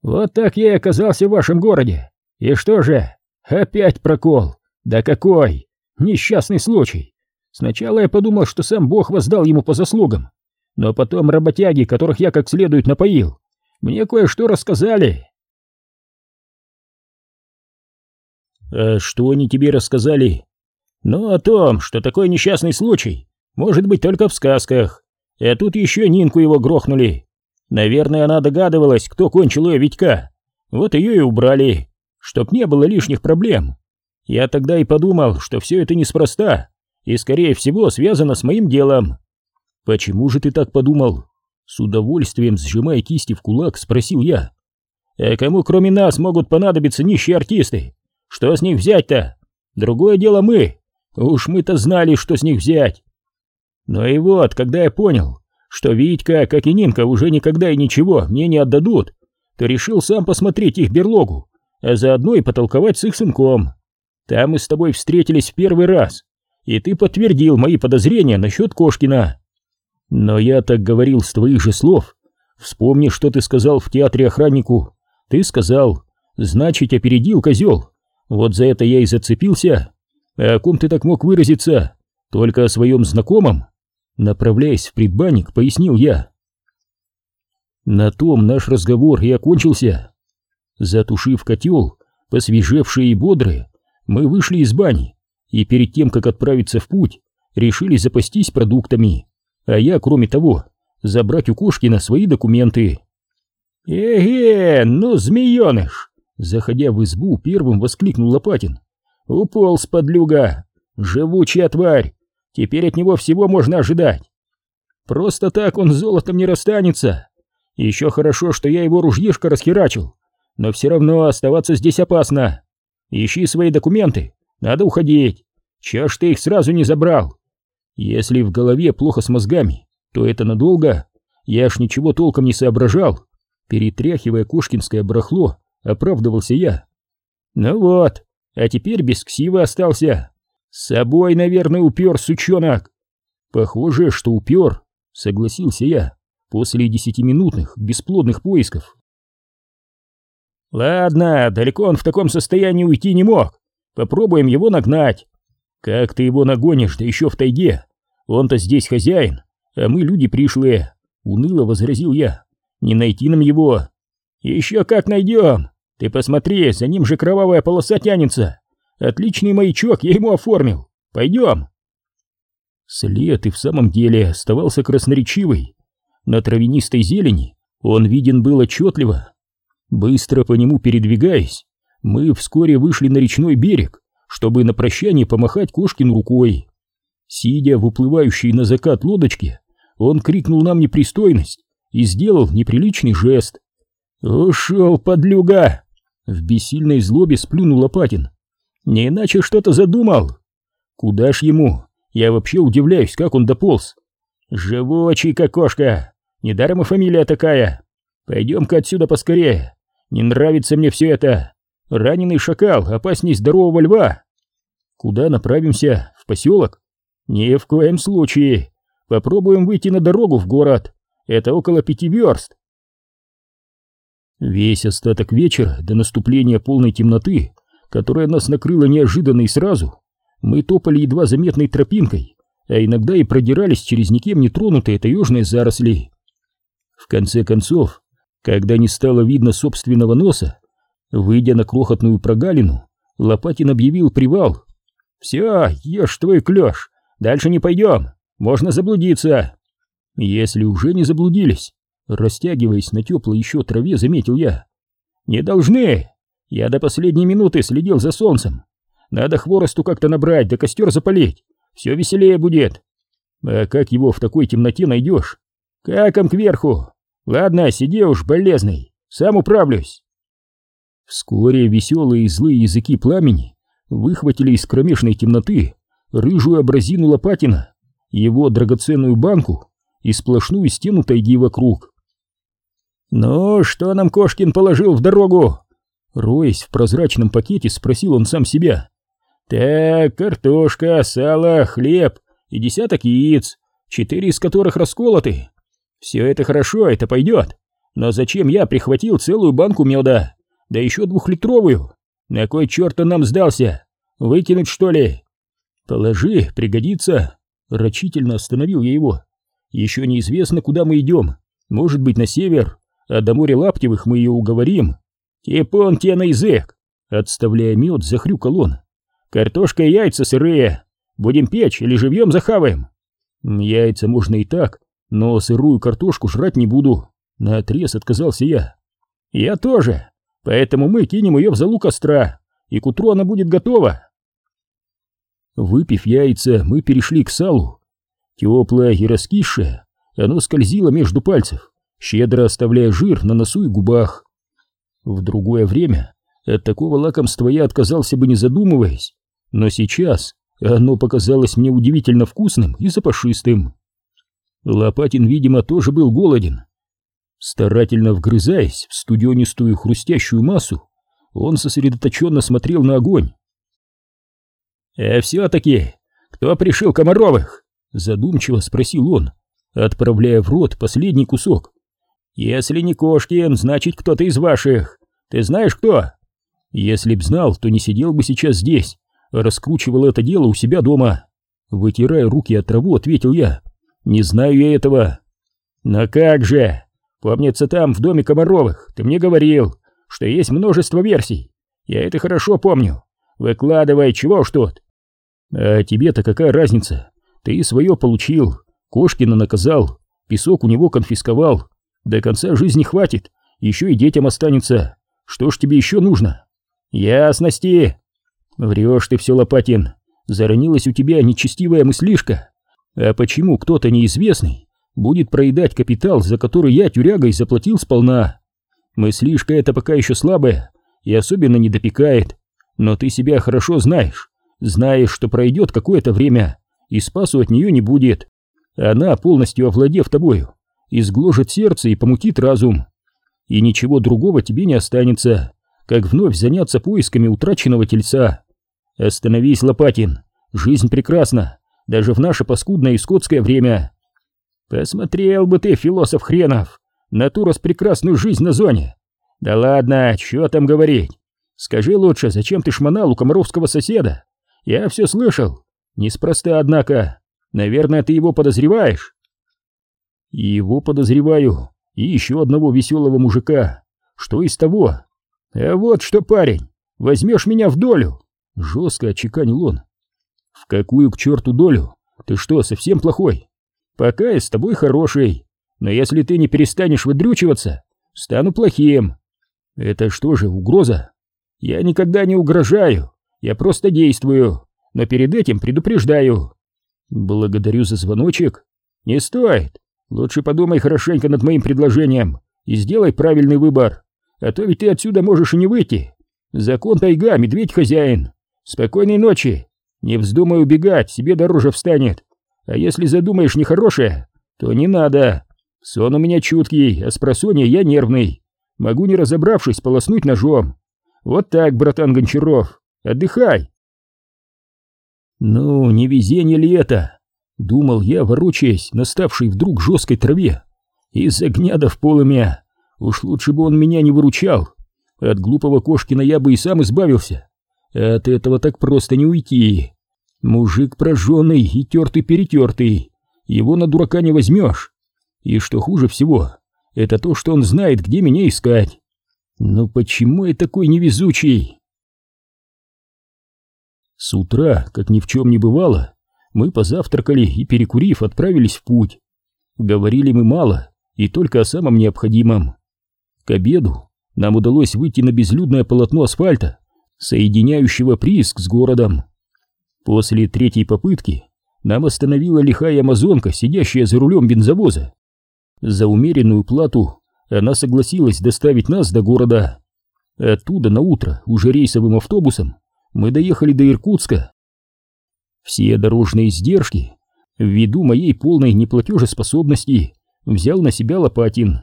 «Вот так я и оказался в вашем городе. И что же? Опять прокол. Да какой? Несчастный случай. Сначала я подумал, что сам Бог воздал ему по заслугам, но потом работяги, которых я как следует напоил, мне кое-что рассказали. А что они тебе рассказали? Ну, о том, что такой несчастный случай может быть только в сказках. А тут еще Нинку его грохнули. Наверное, она догадывалась, кто кончил ее Витька. Вот ее и убрали, чтоб не было лишних проблем. Я тогда и подумал, что все это неспроста и, скорее всего, связано с моим делом. Почему же ты так подумал? С удовольствием сжимая кисти в кулак, спросил я. А кому кроме нас могут понадобиться нищие артисты? Что с них взять-то? Другое дело мы. Уж мы-то знали, что с них взять. Но и вот, когда я понял, что Витька, как и Нинка, уже никогда и ничего мне не отдадут, то решил сам посмотреть их берлогу, а заодно и потолковать с их сынком. Там мы с тобой встретились в первый раз, и ты подтвердил мои подозрения насчет Кошкина. Но я так говорил с твоих же слов. Вспомни, что ты сказал в театре охраннику. Ты сказал, значит, опередил козел. Вот за это я и зацепился. А о ком ты так мог выразиться? Только о своем знакомом? Направляясь в предбанник, пояснил я. На том наш разговор и окончился. Затушив котел, посвежевшие и бодрые, мы вышли из бани и перед тем, как отправиться в путь, решили запастись продуктами, а я, кроме того, забрать у Кошкина свои документы. «Эге, ну, змееныш!» Заходя в избу, первым воскликнул Лопатин. «Уполз, подлюга! Живучая тварь! Теперь от него всего можно ожидать! Просто так он золотом не расстанется! Еще хорошо, что я его ружьишко расхерачил, но все равно оставаться здесь опасно! Ищи свои документы, надо уходить! Чё ж ты их сразу не забрал? Если в голове плохо с мозгами, то это надолго. Я ж ничего толком не соображал. Перетряхивая кошкинское барахло, оправдывался я. Ну вот, а теперь без ксивы остался. С собой, наверное, упер, сучонок. Похоже, что упер, согласился я, после десятиминутных бесплодных поисков. Ладно, далеко он в таком состоянии уйти не мог. Попробуем его нагнать. Как ты его нагонишь, да еще в тайге? Он-то здесь хозяин, а мы люди пришлые. Уныло возразил я. Не найти нам его. Еще как найдем. Ты посмотри, за ним же кровавая полоса тянется. Отличный маячок я ему оформил. Пойдем. След и в самом деле оставался красноречивый. На травянистой зелени он виден был отчетливо. Быстро по нему передвигаясь, мы вскоре вышли на речной берег, чтобы на прощание помахать Кошкин рукой. Сидя в уплывающей на закат лодочке, он крикнул нам непристойность и сделал неприличный жест. «Ушел, подлюга!» В бессильной злобе сплюнул Лопатин. «Не иначе что-то задумал!» «Куда ж ему? Я вообще удивляюсь, как он дополз!» «Живучий, как кошка! Недаром и фамилия такая! Пойдем-ка отсюда поскорее! Не нравится мне все это! Раненый шакал опасней здорового льва!» «Куда направимся? В поселок?» «Ни в коем случае! Попробуем выйти на дорогу в город! Это около пяти верст!» Весь остаток вечера до наступления полной темноты, которая нас накрыла неожиданно и сразу, мы топали едва заметной тропинкой, а иногда и продирались через никем не тронутые таежные заросли. В конце концов, когда не стало видно собственного носа, выйдя на крохотную прогалину, Лопатин объявил привал. «Все, ешь твой клеш, дальше не пойдем, можно заблудиться». Если уже не заблудились, Растягиваясь на теплой еще траве, заметил я. «Не должны! Я до последней минуты следил за солнцем. Надо хворосту как-то набрать, да костер запалить. Все веселее будет. А как его в такой темноте найдешь? Каком кверху? Ладно, сиди уж, болезный, сам управлюсь». Вскоре веселые и злые языки пламени выхватили из кромешной темноты рыжую абразину Лопатина, его драгоценную банку и сплошную стену тайги вокруг. «Ну, что нам Кошкин положил в дорогу?» Роясь в прозрачном пакете, спросил он сам себя. «Так, картошка, сало, хлеб и десяток яиц, четыре из которых расколоты. Все это хорошо, это пойдет. Но зачем я прихватил целую банку меда? Да еще двухлитровую? На кой черт он нам сдался? Выкинуть, что ли?» «Положи, пригодится». Рачительно остановил я его. «Еще неизвестно, куда мы идем. Может быть, на север, а до моря Лаптевых мы ее уговорим. Типон тебе на язык, отставляя мед, захрюкал он. Картошка и яйца сырые, будем печь или живьем захаваем. Яйца можно и так, но сырую картошку жрать не буду. Наотрез отказался я. Я тоже, поэтому мы кинем ее в залу костра, и к утру она будет готова. Выпив яйца, мы перешли к салу. Теплое и раскисшее, оно скользило между пальцев щедро оставляя жир на носу и губах. В другое время от такого лакомства я отказался бы не задумываясь, но сейчас оно показалось мне удивительно вкусным и запашистым. Лопатин, видимо, тоже был голоден. Старательно вгрызаясь в студенистую хрустящую массу, он сосредоточенно смотрел на огонь. «А все-таки, кто пришил Комаровых?» — задумчиво спросил он, отправляя в рот последний кусок. «Если не Кошкин, значит кто-то из ваших. Ты знаешь кто?» «Если б знал, то не сидел бы сейчас здесь, раскручивал это дело у себя дома». Вытирая руки от траву, ответил я. «Не знаю я этого». «Но как же? Помнится там, в доме Комаровых, ты мне говорил, что есть множество версий. Я это хорошо помню. Выкладывай, чего уж тут». «А тебе-то какая разница? Ты свое получил, Кошкина наказал, песок у него конфисковал. До конца жизни хватит, еще и детям останется. Что ж тебе еще нужно?» «Ясности!» «Врешь ты все, Лопатин. Заронилась у тебя нечестивая мыслишка. А почему кто-то неизвестный будет проедать капитал, за который я тюрягой заплатил сполна? Мыслишка эта пока еще слабая и особенно не допекает. Но ты себя хорошо знаешь. Знаешь, что пройдет какое-то время, и спасу от нее не будет. Она, полностью овладев тобою, изгложит сердце и помутит разум. И ничего другого тебе не останется, как вновь заняться поисками утраченного тельца. Остановись, Лопатин, жизнь прекрасна, даже в наше паскудное и скотское время. Посмотрел бы ты, философ хренов, на ту распрекрасную жизнь на зоне. Да ладно, что там говорить. Скажи лучше, зачем ты шмонал у комаровского соседа? Я все слышал. Неспроста, однако. Наверное, ты его подозреваешь? Его подозреваю. И еще одного веселого мужика. Что из того? А вот что, парень, возьмешь меня в долю. Жестко отчеканил он. В какую к черту долю? Ты что, совсем плохой? Пока я с тобой хороший. Но если ты не перестанешь выдрючиваться, стану плохим. Это что же, угроза? Я никогда не угрожаю. Я просто действую. Но перед этим предупреждаю. Благодарю за звоночек. Не стоит. Лучше подумай хорошенько над моим предложением и сделай правильный выбор. А то ведь ты отсюда можешь и не выйти. Закон тайга, медведь хозяин. Спокойной ночи. Не вздумай убегать, себе дороже встанет. А если задумаешь нехорошее, то не надо. Сон у меня чуткий, а с просонья я нервный. Могу, не разобравшись, полоснуть ножом. Вот так, братан Гончаров. Отдыхай. Ну, не везение ли это? Думал я, ворочаясь на ставшей вдруг жесткой траве. Из-за гняда в полымя. Уж лучше бы он меня не выручал. От глупого Кошкина я бы и сам избавился. От этого так просто не уйти. Мужик прожженный и тертый-перетертый. Его на дурака не возьмешь. И что хуже всего, это то, что он знает, где меня искать. Но почему я такой невезучий? С утра, как ни в чем не бывало, мы позавтракали и, перекурив, отправились в путь. Говорили мы мало и только о самом необходимом. К обеду нам удалось выйти на безлюдное полотно асфальта, соединяющего прииск с городом. После третьей попытки нам остановила лихая амазонка, сидящая за рулем бензовоза. За умеренную плату она согласилась доставить нас до города. Оттуда на утро уже рейсовым автобусом мы доехали до Иркутска. Все дорожные издержки, ввиду моей полной неплатежеспособности, взял на себя Лопатин.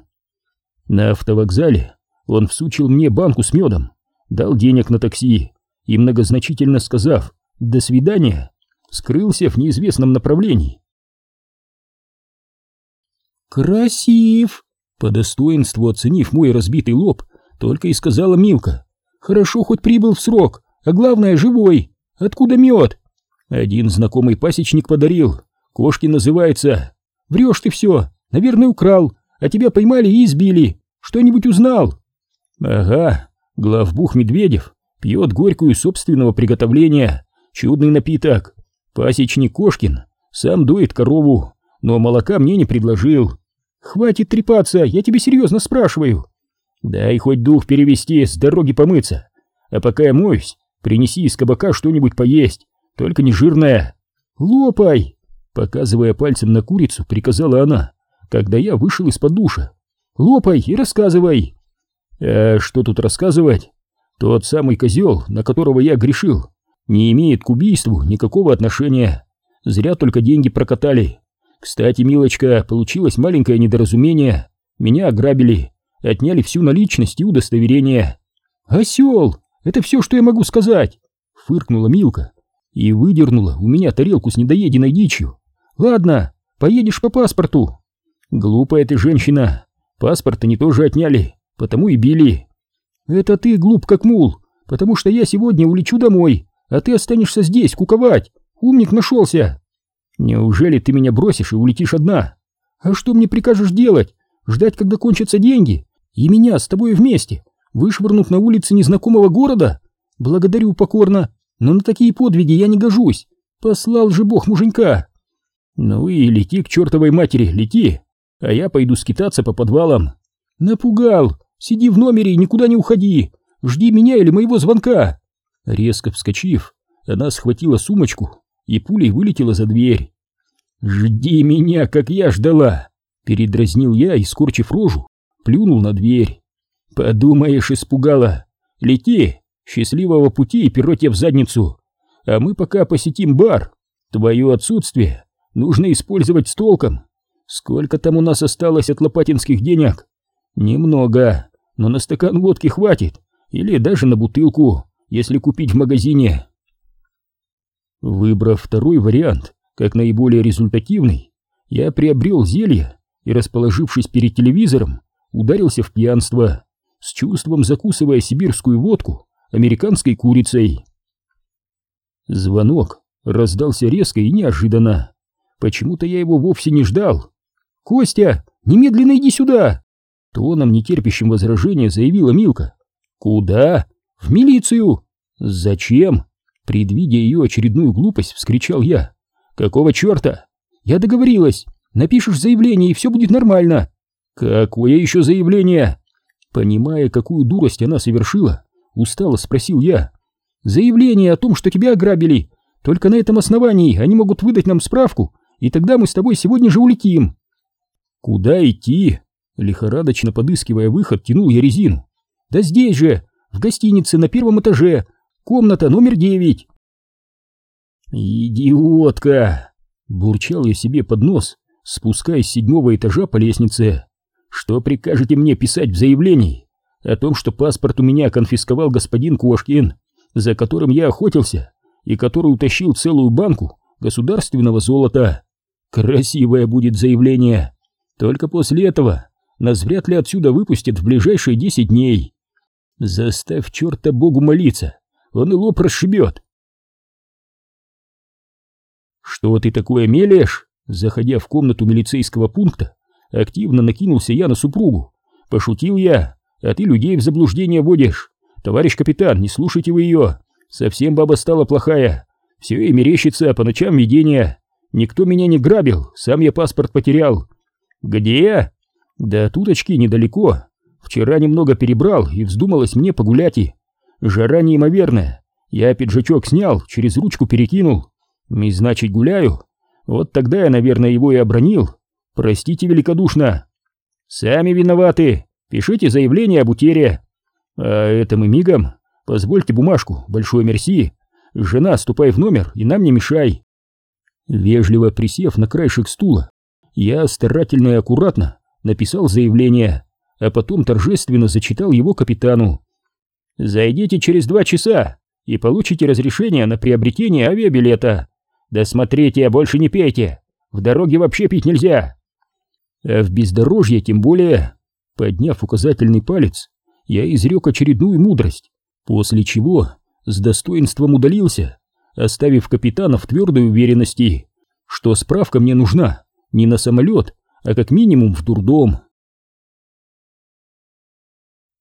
На автовокзале он всучил мне банку с медом, дал денег на такси и, многозначительно сказав «до свидания», скрылся в неизвестном направлении. «Красив!» По достоинству оценив мой разбитый лоб, только и сказала Милка. «Хорошо, хоть прибыл в срок, а главное, живой. Откуда мед?» Один знакомый пасечник подарил. Кошки называется. Врешь ты все. Наверное, украл. А тебя поймали и избили. Что-нибудь узнал? Ага. Главбух Медведев пьет горькую собственного приготовления. Чудный напиток. Пасечник Кошкин сам дует корову, но молока мне не предложил. Хватит трепаться, я тебе серьезно спрашиваю. Дай хоть дух перевести, с дороги помыться. А пока я моюсь, принеси из кабака что-нибудь поесть, только не жирное. Лопай! Показывая пальцем на курицу, приказала она, когда я вышел из-под душа. Лопай и рассказывай. А что тут рассказывать? Тот самый козел, на которого я грешил, не имеет к убийству никакого отношения. Зря только деньги прокатали. Кстати, милочка, получилось маленькое недоразумение. Меня ограбили, отняли всю наличность и удостоверение. «Осел! Это все, что я могу сказать!» — фыркнула Милка и выдернула у меня тарелку с недоеденной дичью. «Ладно, поедешь по паспорту». «Глупая ты женщина. Паспорт они тоже отняли, потому и били». «Это ты глуп как мул, потому что я сегодня улечу домой, а ты останешься здесь куковать. Умник нашелся». «Неужели ты меня бросишь и улетишь одна?» «А что мне прикажешь делать? Ждать, когда кончатся деньги? И меня с тобой вместе, вышвырнув на улице незнакомого города? Благодарю покорно, но на такие подвиги я не гожусь. Послал же бог муженька. Ну и лети к чертовой матери, лети, а я пойду скитаться по подвалам. Напугал, сиди в номере и никуда не уходи, жди меня или моего звонка. Резко вскочив, она схватила сумочку и пулей вылетела за дверь. «Жди меня, как я ждала!» Передразнил я и, скорчив рожу, плюнул на дверь. «Подумаешь, испугала! Лети, Счастливого пути и перо в задницу. А мы пока посетим бар. Твое отсутствие нужно использовать с толком. Сколько там у нас осталось от лопатинских денег? Немного, но на стакан водки хватит. Или даже на бутылку, если купить в магазине. Выбрав второй вариант, как наиболее результативный, я приобрел зелье и, расположившись перед телевизором, ударился в пьянство, с чувством закусывая сибирскую водку американской курицей. Звонок раздался резко и неожиданно. Почему-то я его вовсе не ждал. «Костя, немедленно иди сюда!» Тоном, нетерпящим возражения, заявила Милка. «Куда?» «В милицию!» «Зачем?» Предвидя ее очередную глупость, вскричал я. «Какого черта?» «Я договорилась. Напишешь заявление, и все будет нормально». «Какое еще заявление?» Понимая, какую дурость она совершила, Устало спросил я. Заявление о том, что тебя ограбили. Только на этом основании они могут выдать нам справку, и тогда мы с тобой сегодня же улетим. Куда идти? Лихорадочно подыскивая выход, тянул я резину. Да здесь же, в гостинице на первом этаже, комната номер девять. Идиотка! Бурчал я себе под нос, спускаясь с седьмого этажа по лестнице. Что прикажете мне писать в заявлении? о том, что паспорт у меня конфисковал господин Кошкин, за которым я охотился и который утащил целую банку государственного золота. Красивое будет заявление. Только после этого нас вряд ли отсюда выпустят в ближайшие десять дней. Заставь черта богу молиться, он и лоб. Что ты такое мелешь? Заходя в комнату милицейского пункта, активно накинулся я на супругу. Пошутил я, а ты людей в заблуждение вводишь. Товарищ капитан, не слушайте вы ее. Совсем баба стала плохая. Все ей мерещится, по ночам видение. Никто меня не грабил, сам я паспорт потерял. Где? Да туточки недалеко. Вчера немного перебрал и вздумалось мне погулять и... Жара неимоверная. Я пиджачок снял, через ручку перекинул. И значит гуляю. Вот тогда я, наверное, его и обронил. Простите великодушно. Сами виноваты. Пишите заявление об утере. А это мы мигом. Позвольте бумажку, большое мерси. Жена, ступай в номер и нам не мешай. Вежливо присев на краешек стула, я старательно и аккуратно написал заявление, а потом торжественно зачитал его капитану. «Зайдите через два часа и получите разрешение на приобретение авиабилета. Да смотрите, больше не пейте, в дороге вообще пить нельзя. А в бездорожье тем более...» Подняв указательный палец, я изрек очередную мудрость, после чего с достоинством удалился, оставив капитана в твердой уверенности, что справка мне нужна не на самолет, а как минимум в дурдом.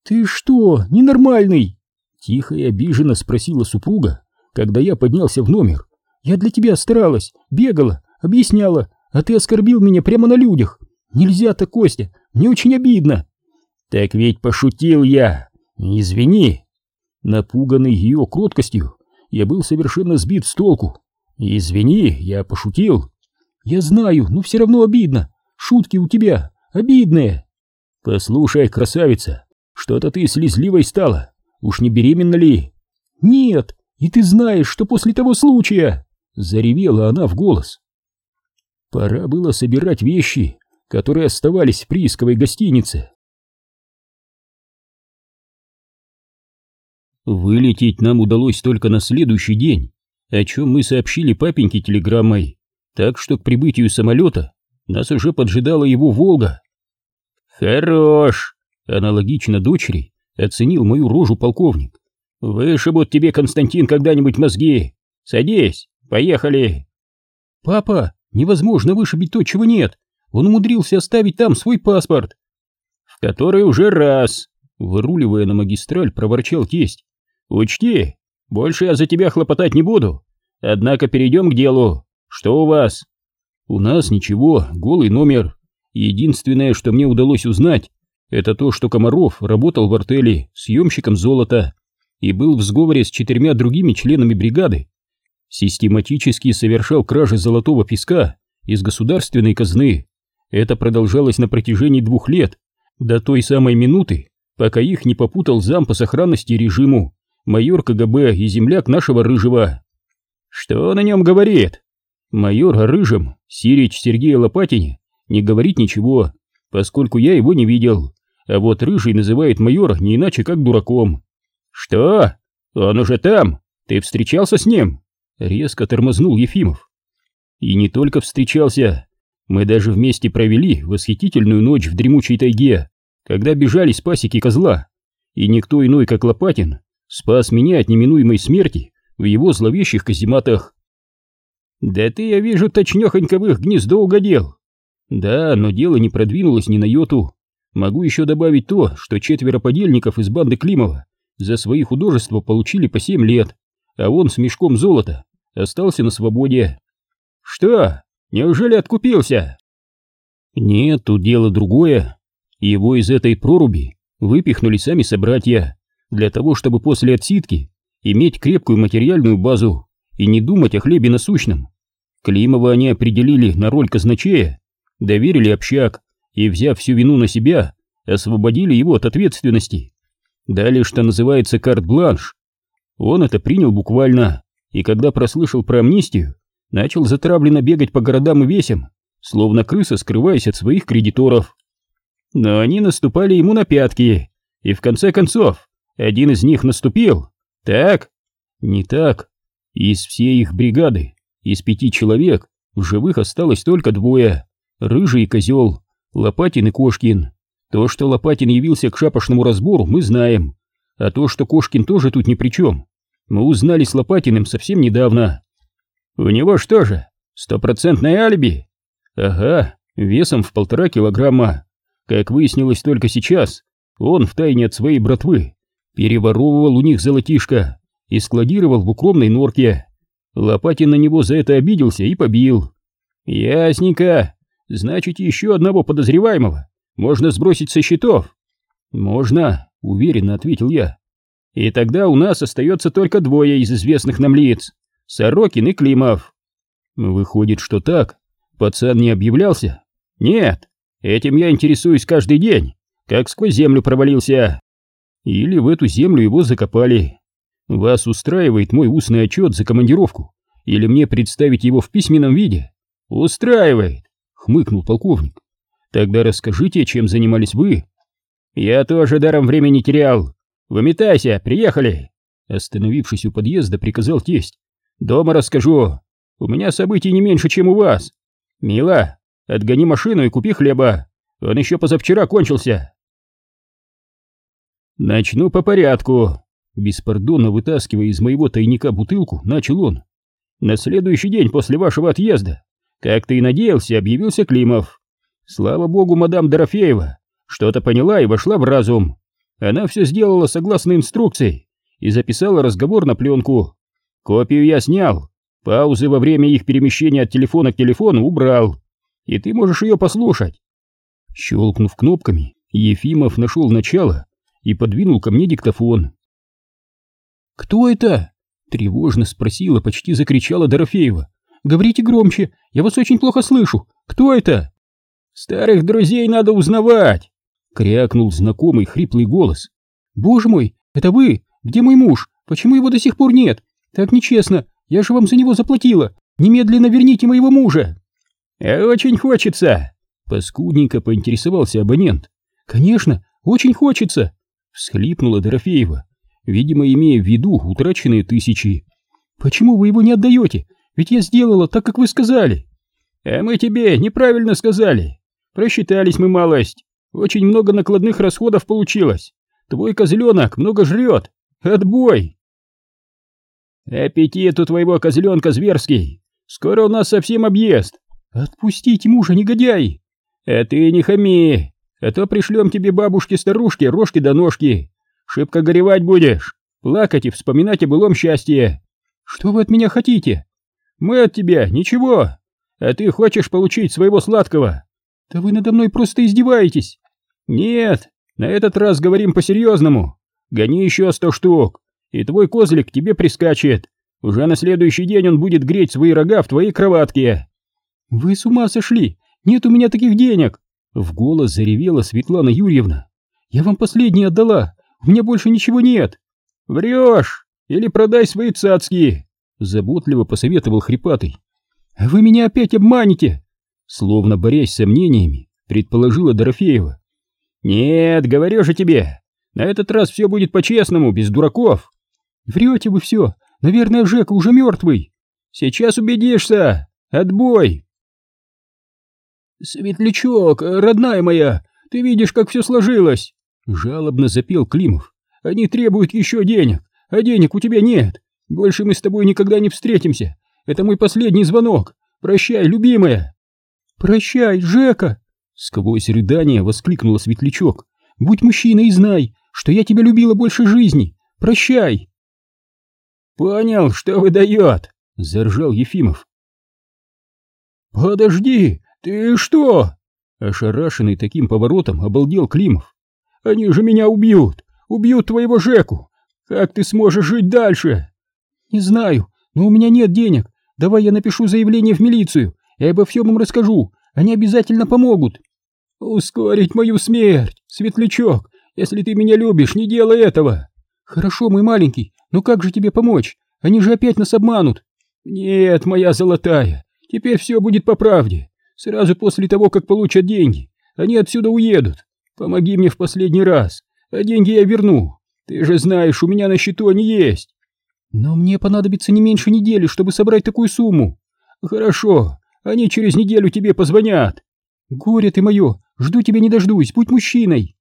«Ты что, ненормальный?» — тихо и обиженно спросила супруга, когда я поднялся в номер. «Я для тебя старалась, бегала, объясняла, а ты оскорбил меня прямо на людях. Нельзя так, Костя, мне очень обидно. Так ведь пошутил я. Извини. Напуганный ее кроткостью, я был совершенно сбит с толку. Извини, я пошутил. Я знаю, но все равно обидно. Шутки у тебя обидные. Послушай, красавица, что-то ты слезливой стала. Уж не беременна ли? Нет, И ты знаешь, что после того случая...» Заревела она в голос. Пора было собирать вещи, которые оставались в приисковой гостинице. Вылететь нам удалось только на следующий день, о чем мы сообщили папеньке телеграммой, так что к прибытию самолета нас уже поджидала его «Волга». «Хорош!» — аналогично дочери оценил мою рожу полковник. «Вышибут тебе, Константин, когда-нибудь мозги! Садись, поехали!» «Папа, невозможно вышибить то, чего нет! Он умудрился оставить там свой паспорт!» «В который уже раз!» — выруливая на магистраль, проворчал тесть. «Учти, больше я за тебя хлопотать не буду. Однако перейдем к делу. Что у вас?» «У нас ничего, голый номер. Единственное, что мне удалось узнать, это то, что Комаров работал в артели съемщиком золота и был в сговоре с четырьмя другими членами бригады. Систематически совершал кражи золотого песка из государственной казны. Это продолжалось на протяжении двух лет, до той самой минуты, пока их не попутал зам по сохранности режиму майор КГБ и земляк нашего Рыжего. Что на нем говорит? Майор о Рыжем, Сирич Сергея Лопатине, не говорит ничего, поскольку я его не видел, а вот Рыжий называет майора не иначе как дураком. Что? Он уже там? Ты встречался с ним? Резко тормознул Ефимов. И не только встречался, мы даже вместе провели восхитительную ночь в дремучей тайге, когда бежали с пасеки козла, и никто иной, как Лопатин, спас меня от неминуемой смерти в его зловещих казематах. Да ты, я вижу, точнёхонько в их гнездо угодил. Да, но дело не продвинулось ни на йоту. Могу еще добавить то, что четверо подельников из банды Климова за свои художества получили по семь лет, а он с мешком золота остался на свободе. Что, неужели откупился? Нет, тут дело другое. Его из этой проруби выпихнули сами собратья, для того, чтобы после отсидки иметь крепкую материальную базу и не думать о хлебе насущном. Климова они определили на роль казначея, доверили общак и, взяв всю вину на себя, освободили его от ответственности. Дали, что называется, карт-бланш. Он это принял буквально, и когда прослышал про амнистию, начал затравленно бегать по городам и весям, словно крыса, скрываясь от своих кредиторов. Но они наступали ему на пятки, и в конце концов один из них наступил. Так? Не так. Из всей их бригады, из пяти человек, в живых осталось только двое. Рыжий и козел, Лопатин и Кошкин. То, что Лопатин явился к шапошному разбору, мы знаем. А то, что Кошкин тоже тут ни при чем, мы узнали с Лопатиным совсем недавно. У него что же, стопроцентное алиби? Ага, весом в полтора килограмма. Как выяснилось только сейчас, он втайне от своей братвы переворовывал у них золотишко и складировал в укромной норке. Лопатин на него за это обиделся и побил. Ясненько. Значит, еще одного подозреваемого можно сбросить со счетов. Можно, уверенно ответил я. И тогда у нас остается только двое из известных нам лиц. Сорокин и Климов. Выходит, что так. Пацан не объявлялся? Нет, этим я интересуюсь каждый день, как сквозь землю провалился. Или в эту землю его закопали. Вас устраивает мой устный отчет за командировку? Или мне представить его в письменном виде? Устраивает, хмыкнул полковник. Тогда расскажите, чем занимались вы? Я тоже даром времени терял. Выметайся, приехали. Остановившись у подъезда, приказал тесть. Дома расскажу. У меня событий не меньше, чем у вас. Мила, отгони машину и купи хлеба. Он еще позавчера кончился. «Начну по порядку», — беспардонно вытаскивая из моего тайника бутылку, начал он. «На следующий день после вашего отъезда, как ты и надеялся, объявился Климов. Слава богу, мадам Дорофеева что-то поняла и вошла в разум. Она все сделала согласно инструкции и записала разговор на пленку. Копию я снял, паузы во время их перемещения от телефона к телефону убрал, и ты можешь ее послушать». Щелкнув кнопками, Ефимов нашел начало и подвинул ко мне диктофон. «Кто это?» — тревожно спросила, почти закричала Дорофеева. «Говорите громче, я вас очень плохо слышу. Кто это?» «Старых друзей надо узнавать!» — крякнул знакомый хриплый голос. «Боже мой, это вы? Где мой муж? Почему его до сих пор нет?
Так нечестно, я же вам за него заплатила. Немедленно верните моего мужа.
Очень хочется. Паскудненько поинтересовался абонент.
Конечно, очень хочется.
Всхлипнула Дорофеева, видимо, имея в виду утраченные тысячи.
Почему вы его не отдаете? Ведь я сделала так, как вы сказали.
А мы тебе неправильно сказали. Просчитались мы малость. Очень много накладных расходов получилось. Твой козленок много жрет. Отбой! Аппетит у твоего козленка зверский. Скоро у нас совсем объезд.
Отпустите мужа, негодяй!
А ты не хами, а то пришлем тебе бабушки-старушки, рожки да ножки. Шибко горевать будешь, плакать и вспоминать о былом счастье.
Что вы от меня хотите?
Мы от тебя ничего. А ты хочешь получить своего сладкого?
Да вы надо мной просто издеваетесь.
Нет, на этот раз говорим по-серьезному. Гони еще сто штук, и твой козлик тебе прискачет. Уже на следующий день он будет греть свои рога в твоей кроватке.
Вы с ума сошли? Нет у меня таких денег. В голос заревела Светлана Юрьевна. Я вам последние отдала. У меня больше ничего нет.
Врешь! Или продай свои цацки. Заботливо посоветовал хрипатый.
Вы меня опять обманете.
Словно борясь с сомнениями, предположила Дорофеева. Нет, говорю же тебе, на этот раз все будет по-честному, без дураков.
Врете вы все. Наверное, Жека уже мертвый.
Сейчас убедишься. Отбой.
Светлячок, родная моя, ты видишь, как все сложилось. Жалобно запел Климов. Они требуют еще денег, а денег у тебя нет. Больше мы с тобой никогда не встретимся. Это мой последний звонок. Прощай, любимая. Прощай, Жека. Сквозь рыдание воскликнула Светлячок. Будь мужчиной и знай, что я тебя любила больше жизни. Прощай!»
«Понял, что выдает!» — заржал Ефимов.
«Подожди, ты что?»
Ошарашенный таким поворотом обалдел Климов.
«Они же меня убьют! Убьют твоего Жеку! Как ты сможешь жить дальше?» «Не знаю, но у меня нет денег. Давай я напишу заявление в милицию и обо всем им расскажу. Они обязательно помогут». «Ускорить мою смерть, Светлячок! Если ты меня любишь, не делай этого!» «Хорошо, мой маленький, но как же тебе помочь? Они же опять нас обманут!» «Нет, моя золотая, теперь все будет по правде. Сразу после того, как получат деньги, они отсюда уедут. Помоги мне в последний раз, а деньги я верну. Ты же знаешь, у меня на счету они есть». «Но мне понадобится не меньше недели, чтобы собрать такую сумму». «Хорошо, они через неделю тебе позвонят». «Горе ты мое, жду тебя не дождусь, будь мужчиной».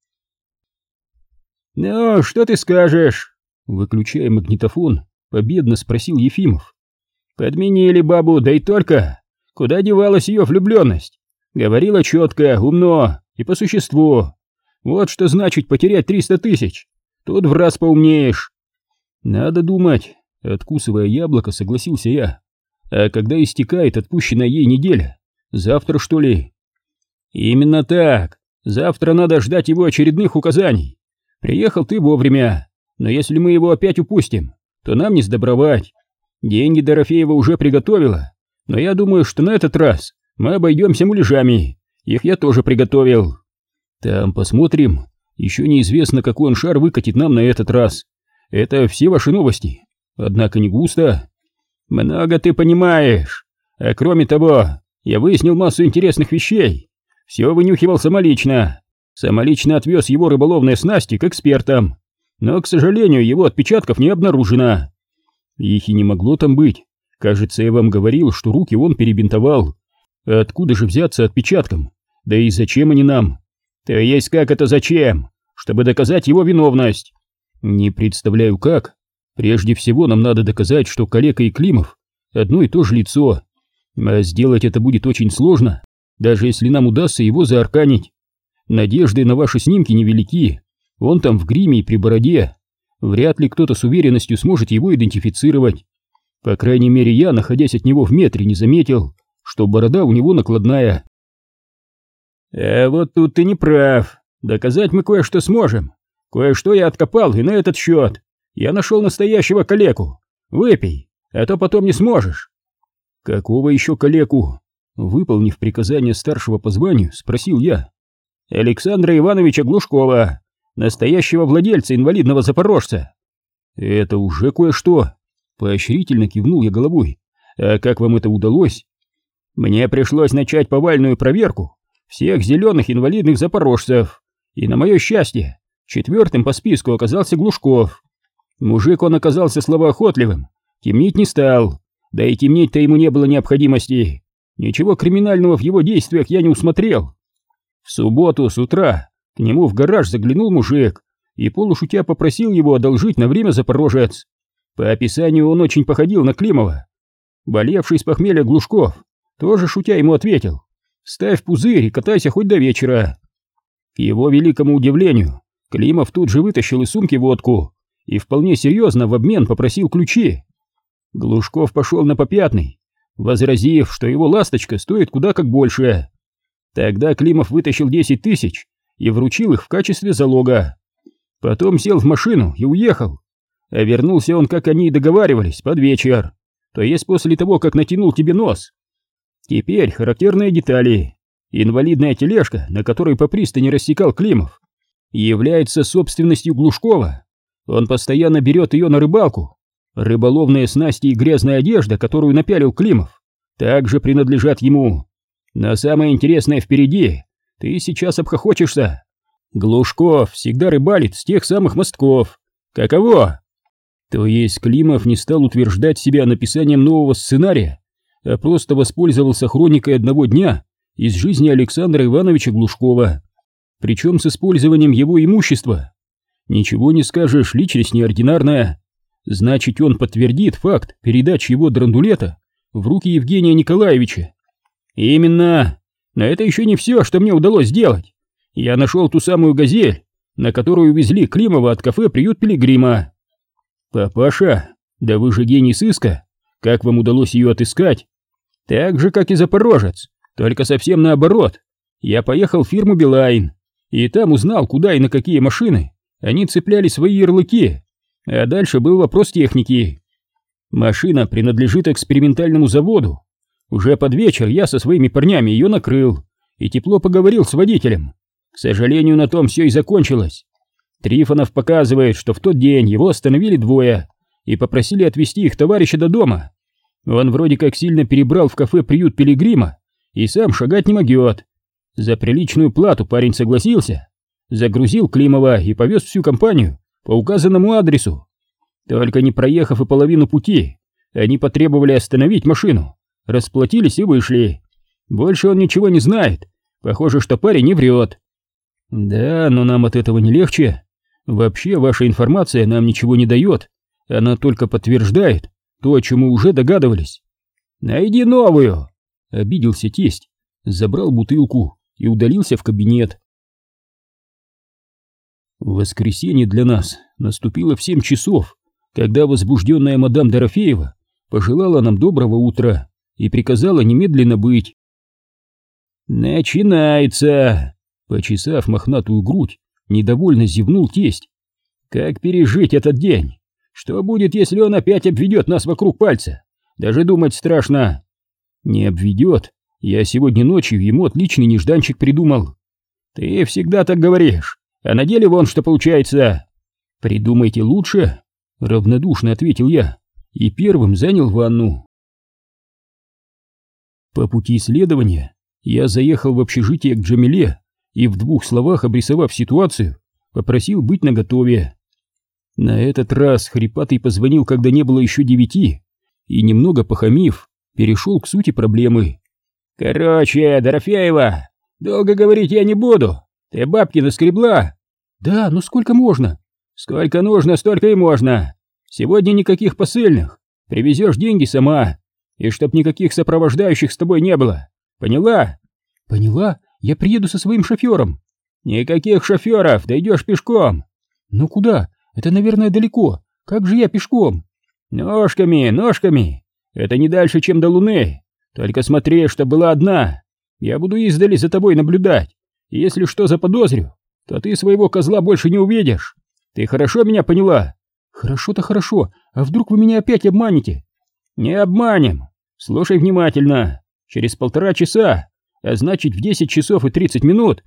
«Ну, что ты скажешь?» Выключая магнитофон, победно спросил Ефимов. «Подменили бабу, да и только. Куда девалась ее влюбленность? Говорила четко, умно и по существу. Вот что значит потерять триста тысяч. Тут в раз поумнеешь». «Надо думать», — откусывая яблоко, согласился я. «А когда истекает отпущенная ей неделя? Завтра, что ли?» «Именно так. Завтра надо ждать его очередных указаний. Приехал ты вовремя, но если мы его опять упустим, то нам не сдобровать. Деньги Дорофеева уже приготовила, но я думаю, что на этот раз мы обойдемся муляжами. Их я тоже приготовил. Там посмотрим. Еще неизвестно, какой он шар выкатит нам на этот раз. Это все ваши новости. Однако не густо. Много ты понимаешь. А кроме того, я выяснил массу интересных вещей. Все вынюхивал самолично. Самолично отвез его рыболовные снасти к экспертам, но, к сожалению, его отпечатков не обнаружено. Их и не могло там быть. Кажется, я вам говорил, что руки он перебинтовал. откуда же взяться отпечаткам? Да и зачем они нам? То есть как это зачем? Чтобы доказать его виновность. Не представляю как. Прежде всего нам надо доказать, что Калека и Климов одно и то же лицо. А сделать это будет очень сложно, даже если нам удастся его заарканить. Надежды на ваши снимки невелики. Он там в гриме и при бороде. Вряд ли кто-то с уверенностью сможет его идентифицировать. По крайней мере, я, находясь от него в метре, не заметил, что борода у него накладная. А вот тут ты не прав. Доказать мы кое-что сможем. Кое-что я откопал и на этот счет. Я нашел настоящего калеку. Выпей, а то потом не сможешь. Какого еще калеку? Выполнив приказание старшего по званию, спросил я. Александра Ивановича Глушкова, настоящего владельца инвалидного запорожца. Это уже кое-что. Поощрительно кивнул я головой. А как вам это удалось? Мне пришлось начать повальную проверку всех зеленых инвалидных запорожцев. И на мое счастье, четвертым по списку оказался Глушков. Мужик он оказался словоохотливым, темнить не стал, да и темнеть-то ему не было необходимости. Ничего криминального в его действиях я не усмотрел. В субботу с утра к нему в гараж заглянул мужик и полушутя попросил его одолжить на время запорожец. По описанию он очень походил на Климова. Болевший с похмелья Глушков тоже шутя ему ответил. «Ставь пузырь и катайся хоть до вечера». К его великому удивлению, Климов тут же вытащил из сумки водку и вполне серьезно в обмен попросил ключи. Глушков пошел на попятный, возразив, что его ласточка стоит куда как больше. Тогда Климов вытащил 10 тысяч и вручил их в качестве залога. Потом сел в машину и уехал. А вернулся он, как они и договаривались, под вечер, то есть после того, как натянул тебе нос. Теперь характерные детали. Инвалидная тележка, на которой по пристани рассекал Климов, является собственностью Глушкова. Он постоянно берет ее на рыбалку. Рыболовные снасти и грязная одежда, которую напялил Климов, также принадлежат ему. Но самое интересное впереди. Ты сейчас обхохочешься. Глушков всегда рыбалит с тех самых мостков. Каково? То есть Климов не стал утверждать себя написанием нового сценария, а просто воспользовался хроникой одного дня из жизни Александра Ивановича Глушкова, причем с использованием его имущества. Ничего не скажешь, личность неординарная. Значит, он подтвердит факт передачи его драндулета в руки Евгения Николаевича. Именно. Но это еще не все, что мне удалось сделать. Я нашел ту самую газель, на которую увезли Климова от кафе «Приют Пилигрима». Папаша, да вы же гений сыска. Как вам удалось ее отыскать? Так же, как и Запорожец, только совсем наоборот. Я поехал в фирму «Билайн», и там узнал, куда и на какие машины они цепляли свои ярлыки. А дальше был вопрос техники. Машина принадлежит экспериментальному заводу. Уже под вечер я со своими парнями ее накрыл и тепло поговорил с водителем. К сожалению, на том все и закончилось. Трифонов показывает, что в тот день его остановили двое и попросили отвезти их товарища до дома. Он вроде как сильно перебрал в кафе приют Пилигрима и сам шагать не могет. За приличную плату парень согласился, загрузил Климова и повез всю компанию по указанному адресу. Только не проехав и половину пути, они потребовали остановить машину, расплатились и вышли. Больше он ничего не знает, похоже, что парень не врет. Да, но нам от этого не легче. Вообще, ваша информация нам ничего не дает, она только подтверждает то, о чем мы уже догадывались. Найди новую, обиделся тесть, забрал бутылку и удалился в кабинет. Воскресенье для нас наступило в семь часов, когда возбужденная мадам Дорофеева пожелала нам доброго утра и приказала немедленно быть. «Начинается!» Почесав мохнатую грудь, недовольно зевнул тесть. «Как пережить этот день? Что будет, если он опять обведет нас вокруг пальца? Даже думать страшно!» «Не обведет. Я сегодня ночью ему отличный нежданчик придумал». «Ты всегда так говоришь, а на деле вон что получается!» «Придумайте лучше!» — равнодушно ответил я и первым занял ванну. По пути исследования я заехал в общежитие к Джамиле и в двух словах обрисовав ситуацию, попросил быть наготове. На этот раз Хрипатый позвонил, когда не было еще девяти, и, немного похамив, перешел к сути проблемы. «Короче, Дорофеева, долго говорить я не буду. Ты бабки наскребла?» «Да, ну сколько можно?» «Сколько нужно, столько и можно. Сегодня никаких посыльных. Привезешь деньги сама. И чтоб никаких сопровождающих с тобой не было. Поняла?»
«Поняла. Я приеду со своим шофером».
«Никаких шоферов, дойдешь пешком».
«Ну куда? Это, наверное, далеко. Как же я пешком?»
«Ножками, ножками. Это не дальше, чем до Луны. Только смотри, что была одна. Я буду издали за тобой наблюдать. Если что заподозрю, то ты своего козла больше не увидишь. Ты хорошо меня поняла?»
«Хорошо-то хорошо. А вдруг вы меня опять обманете?»
«Не обманем. Слушай внимательно. Через полтора часа а значит в 10 часов и 30 минут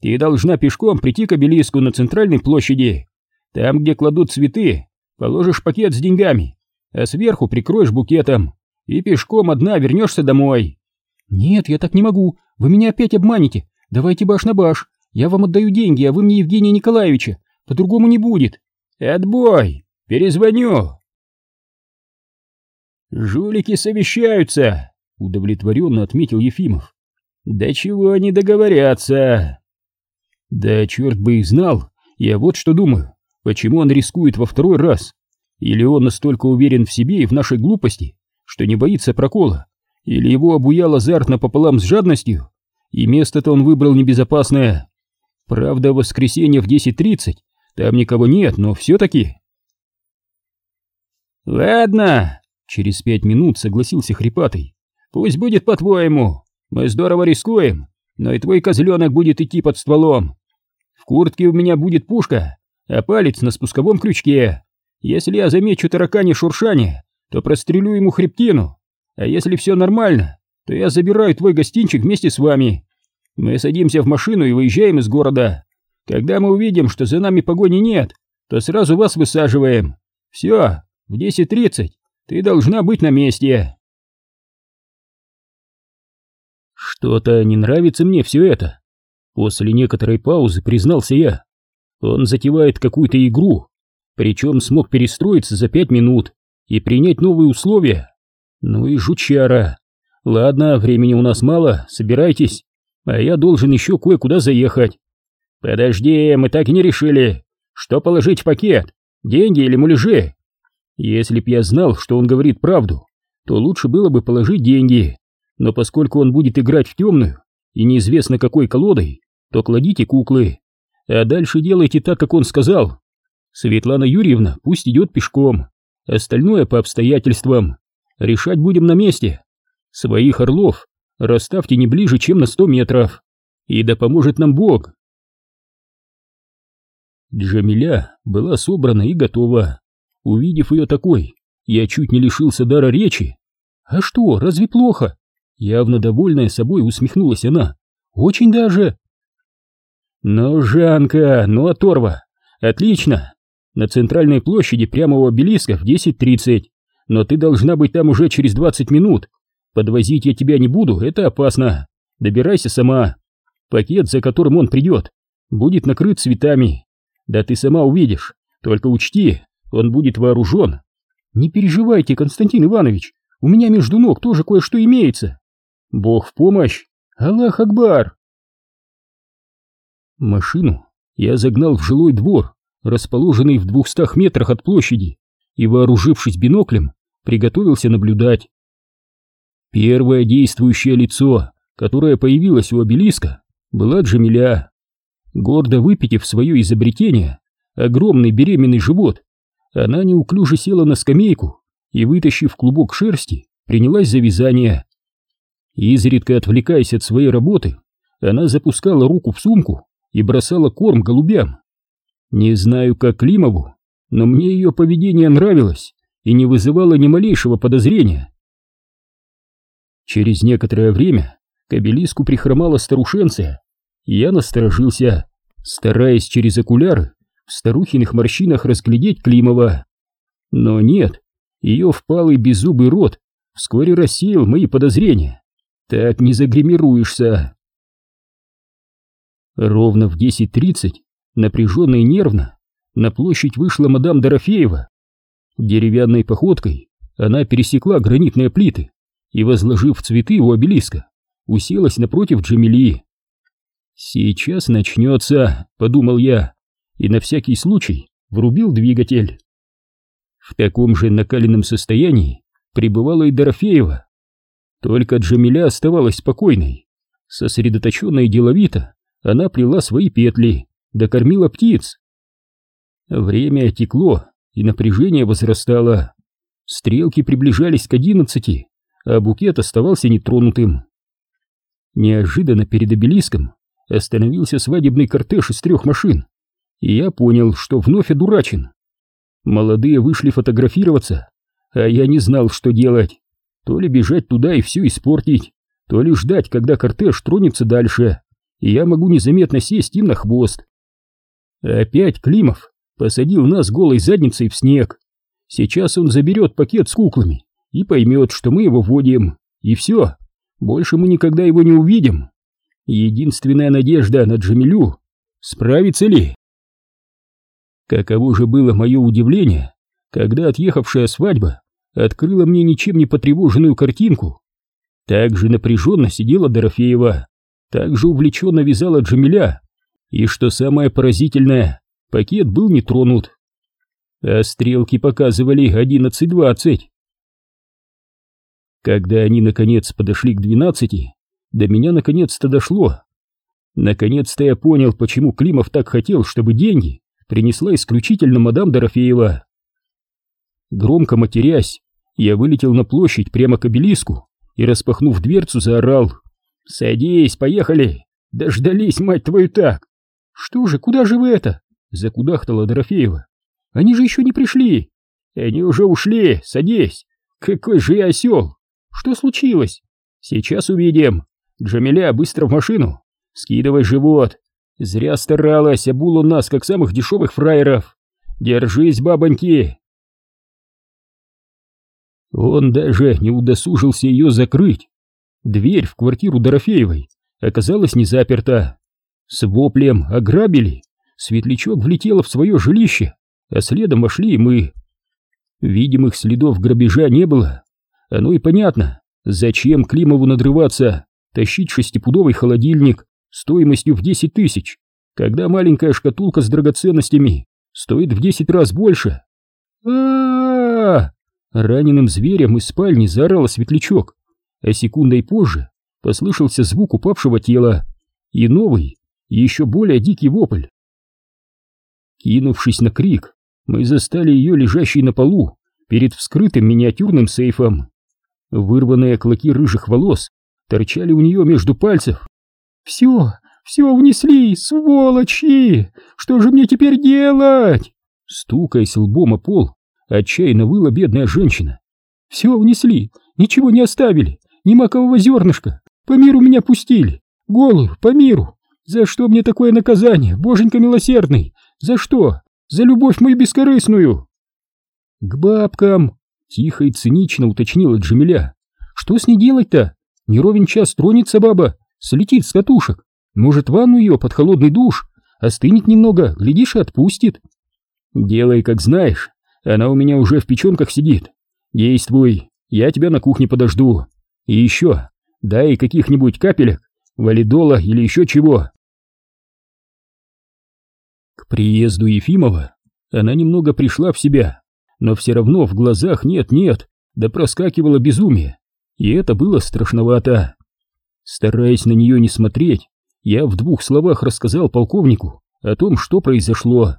ты должна пешком прийти к обелиску на центральной площади. Там, где кладут цветы, положишь пакет с деньгами,
а сверху прикроешь букетом, и пешком одна вернешься домой. Нет, я так не могу, вы меня опять обманете. Давайте баш на баш, я вам отдаю деньги, а вы мне Евгения Николаевича, по-другому не будет. Отбой, перезвоню. Жулики совещаются, удовлетворенно отметил Ефимов. Да чего они договорятся? Да черт бы их знал, я вот что думаю, почему он рискует во второй раз? Или он настолько уверен в себе и в нашей глупости, что не боится прокола? Или его обуял азарт напополам с жадностью? И место-то он выбрал небезопасное. Правда, в воскресенье в 10.30 там никого нет, но все-таки... Ладно, через пять минут согласился Хрипатый. Пусть будет по-твоему. Мы здорово рискуем, но и твой козленок будет идти под стволом. В куртке у меня будет пушка, а палец на спусковом крючке. Если я замечу таракани шуршание, то прострелю ему хребтину. А если все нормально, то я забираю твой гостинчик вместе с вами. Мы садимся в машину и выезжаем из города. Когда мы увидим, что за нами погони нет, то сразу вас высаживаем. Все, в 10.30 ты должна быть на месте.
Что-то не нравится мне все это. После некоторой паузы признался я. Он затевает какую-то игру, причем смог перестроиться за пять минут и принять новые условия. Ну и жучара. Ладно, времени у нас мало, собирайтесь, а я должен еще кое-куда заехать. Подожди, мы так и не решили, что положить в пакет, деньги или муляжи. Если б я знал, что он говорит правду, то лучше было бы положить деньги, но поскольку он будет играть в темную и неизвестно какой колодой, то кладите куклы, а дальше делайте так, как он сказал. Светлана Юрьевна пусть идет пешком, остальное по обстоятельствам. Решать будем на месте. Своих орлов расставьте не ближе, чем на сто метров. И да поможет нам Бог. Джамиля была собрана и готова. Увидев ее такой, я чуть не лишился дара речи. «А что, разве плохо?» Явно довольная собой усмехнулась она. «Очень даже...» «Ну, Жанка, ну оторва! Отлично! На центральной площади прямо у обелиска в 10.30, но ты должна быть там уже через 20 минут. Подвозить я тебя не буду, это опасно. Добирайся сама. Пакет, за которым он придет, будет накрыт цветами. Да ты сама увидишь, только учти, он будет вооружен. Не переживайте, Константин Иванович, у меня между ног тоже кое-что имеется. Бог в помощь! Аллах Акбар! Машину я загнал в жилой двор, расположенный в двухстах метрах от площади, и, вооружившись биноклем, приготовился наблюдать. Первое действующее лицо, которое появилось у обелиска, была Джамиля. Гордо выпитив свое изобретение, огромный беременный живот, она неуклюже села на скамейку и, вытащив клубок шерсти, принялась за вязание. Изредка отвлекаясь от своей работы, она запускала руку в сумку и бросала корм голубям. Не знаю, как Климову, но мне ее поведение нравилось и не вызывало ни малейшего подозрения. Через некоторое время к обелиску прихромала старушенция, и я насторожился, стараясь через окуляры в старухиных морщинах разглядеть Климова. Но нет, ее впалый беззубый рот вскоре рассеял мои подозрения. Так не загримируешься. Ровно в 10.30, напряженно и нервно, на площадь вышла мадам Дорофеева. Деревянной походкой она пересекла гранитные плиты и, возложив цветы у обелиска, уселась напротив Джамили. «Сейчас начнется», — подумал я, и на всякий случай врубил двигатель. В таком же накаленном состоянии пребывала и Дорофеева. Только Джамиля оставалась спокойной, сосредоточенно и деловито она плела свои петли, докормила птиц. Время текло, и напряжение возрастало. Стрелки приближались к одиннадцати, а букет оставался нетронутым. Неожиданно перед обелиском остановился свадебный кортеж из трех машин, и я понял, что вновь одурачен. Молодые вышли фотографироваться, а я не знал, что делать. То ли бежать туда и все испортить, то ли ждать, когда кортеж тронется дальше и я могу незаметно сесть им на хвост. Опять Климов посадил нас голой задницей в снег. Сейчас он заберет пакет с куклами и поймет, что мы его вводим, и все, больше мы никогда его не увидим. Единственная надежда на Джамилю — справится ли? Каково же было мое удивление, когда отъехавшая свадьба открыла мне ничем не потревоженную картинку. Так же напряженно сидела Дорофеева, так же увлеченно вязала Джамиля, и, что самое поразительное, пакет был не тронут. А стрелки показывали одиннадцать двадцать. Когда они наконец подошли к двенадцати, до меня наконец-то дошло. Наконец-то я понял, почему Климов так хотел, чтобы деньги принесла исключительно мадам Дорофеева. Громко матерясь, я вылетел на площадь прямо к обелиску и, распахнув дверцу, заорал. «Садись, поехали! Дождались, мать твою, так!» «Что же, куда же вы это?» — закудахтала Дорофеева. «Они же еще не пришли!» «Они уже ушли, садись! Какой же я осел! Что случилось?» «Сейчас увидим! Джамиля, быстро в машину! Скидывай живот! Зря старалась, обула нас, как самых дешевых фраеров! Держись, бабоньки!» Он даже не удосужился ее закрыть. Дверь в квартиру Дорофеевой оказалась не заперта. С воплем ограбили. Светлячок влетела в свое жилище, а следом вошли мы. Видимых следов грабежа не было. Оно и понятно, зачем Климову надрываться, тащить шестипудовый холодильник стоимостью в десять тысяч, когда маленькая шкатулка с драгоценностями стоит в десять раз больше. -а, -а Раненым зверем из спальни заорал светлячок, а секундой позже послышался звук упавшего тела и новый, еще более дикий вопль. Кинувшись на крик, мы застали ее лежащей на полу перед вскрытым миниатюрным сейфом. Вырванные клоки рыжих волос торчали у нее между пальцев. «Все, все унесли, сволочи! Что же мне теперь делать?» Стукаясь лбом о пол, Отчаянно выла бедная женщина. Все унесли, ничего не оставили, ни макового зернышка. По миру меня пустили, голую, по миру. За что мне такое наказание, боженька милосердный? За что? За любовь мою бескорыстную. К бабкам, тихо и цинично уточнила Джамиля. Что с ней делать-то? Не ровен час тронется баба, слетит с катушек. Может, ванну ее под холодный душ? Остынет немного, глядишь и отпустит. Делай, как знаешь, она у меня уже в печенках сидит. Действуй, я тебя на кухне подожду. И еще, дай каких-нибудь капелек, валидола или еще чего. К приезду Ефимова она немного пришла в себя, но все равно в глазах нет-нет, да проскакивало безумие, и это было страшновато. Стараясь на нее не смотреть, я в двух словах рассказал полковнику о том, что произошло.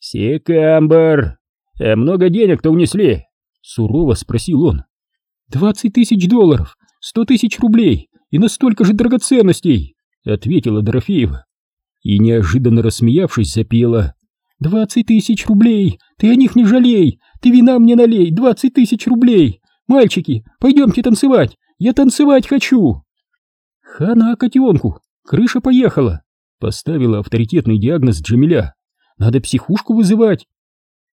«Секамбар!» «А много денег-то унесли?» — сурово спросил он. «Двадцать тысяч долларов, сто тысяч рублей и настолько же драгоценностей!» — ответила Дорофеева. И, неожиданно рассмеявшись, запела. «Двадцать тысяч рублей! Ты о них не жалей! Ты вина мне налей! Двадцать тысяч рублей! Мальчики, пойдемте танцевать! Я танцевать хочу!» «Хана котенку! Крыша поехала!» — поставила авторитетный диагноз Джамиля. «Надо психушку вызывать!»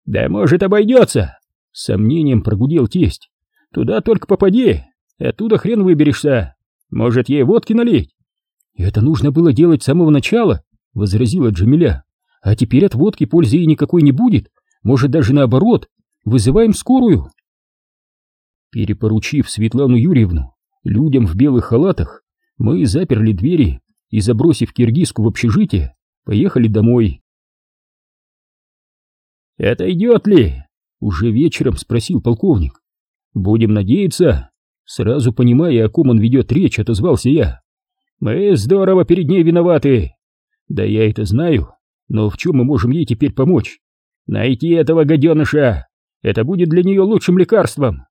«Да может обойдется!» — сомнением прогудел тесть. «Туда только попади, оттуда хрен выберешься. Может, ей водки налить?» «Это нужно было делать с самого начала», — возразила Джамиля. «А теперь от водки пользы и никакой не будет. Может, даже наоборот. Вызываем скорую». Перепоручив Светлану Юрьевну людям в белых халатах, мы заперли двери и, забросив киргизку в общежитие, поехали домой. «Это идет ли?» — уже вечером спросил полковник. «Будем надеяться». Сразу понимая, о ком он ведет речь, отозвался я. «Мы здорово перед ней виноваты». «Да я это знаю, но в чем мы можем ей теперь помочь?» «Найти этого гаденыша! Это будет для нее лучшим лекарством!»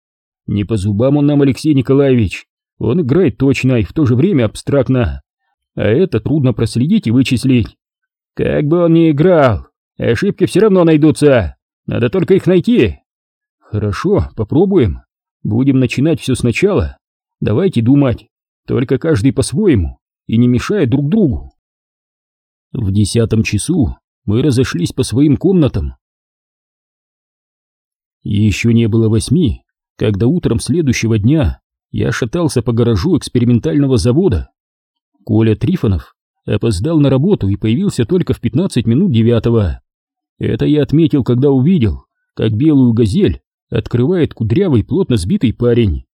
«Не по зубам он нам, Алексей Николаевич. Он играет точно и в то же время абстрактно. А это трудно проследить и вычислить. Как бы он ни играл, Ошибки все равно найдутся. Надо только их найти. Хорошо, попробуем. Будем начинать все сначала. Давайте думать. Только каждый по-своему и не мешая друг другу. В десятом часу мы разошлись по своим комнатам. Еще не было восьми, когда утром следующего дня я шатался по гаражу экспериментального завода. Коля Трифонов опоздал на работу и появился только в 15 минут девятого. Это я отметил, когда увидел, как белую газель открывает кудрявый, плотно сбитый парень.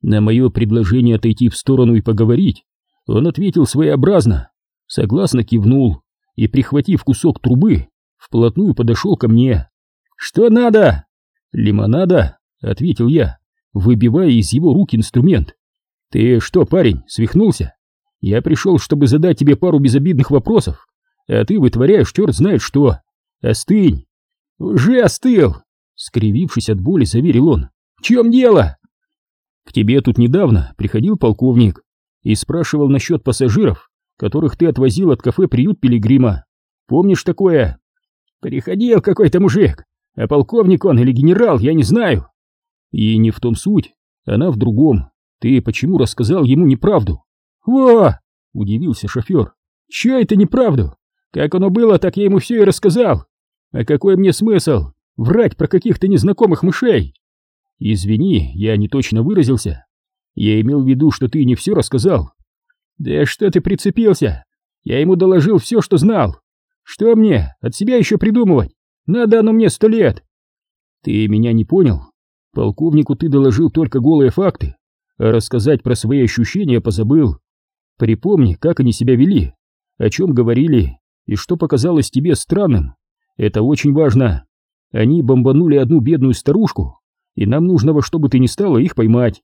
На мое предложение отойти в сторону и поговорить, он ответил своеобразно, согласно кивнул и, прихватив кусок трубы, вплотную подошел ко мне. «Что надо?» «Лимонада», — ответил я, выбивая из его рук инструмент. «Ты что, парень, свихнулся? Я пришел, чтобы задать тебе пару безобидных вопросов, а ты вытворяешь черт знает что. Остынь!» «Уже остыл!» — скривившись от боли, заверил он. «В чем дело?» «К тебе тут недавно приходил полковник и спрашивал насчет пассажиров, которых ты отвозил от кафе «Приют Пилигрима». Помнишь такое?» «Приходил какой-то мужик, а полковник он или генерал, я не знаю». «И не в том суть, она в другом. Ты почему рассказал ему неправду?» «Во!» — удивился шофер. «Че это неправду? Как оно было, так я ему все и рассказал. А какой мне смысл врать про каких-то незнакомых мышей?» «Извини, я не точно выразился. Я имел в виду, что ты не все рассказал. Да что ты прицепился? Я ему доложил все, что знал. Что мне, от себя еще придумывать? Надо оно мне сто лет. Ты меня не понял? Полковнику ты доложил только голые факты, а рассказать про свои ощущения позабыл. Припомни, как они себя вели, о чем говорили и что показалось тебе странным. Это очень важно. Они бомбанули одну бедную старушку, и нам нужно во что бы ты ни стало их поймать.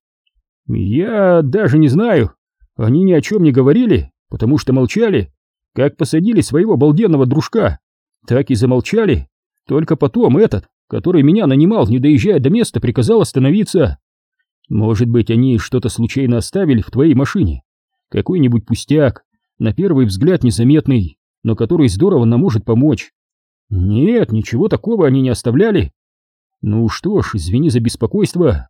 «Я даже не знаю. Они ни о чем не говорили, потому что молчали. Как посадили своего балденного дружка, так и замолчали. Только потом этот, который меня нанимал, не доезжая до места, приказал остановиться. Может быть, они что-то случайно оставили в твоей машине? Какой-нибудь пустяк, на первый взгляд незаметный, но который здорово нам может помочь. Нет, ничего такого они не оставляли. Ну что ж, извини за беспокойство,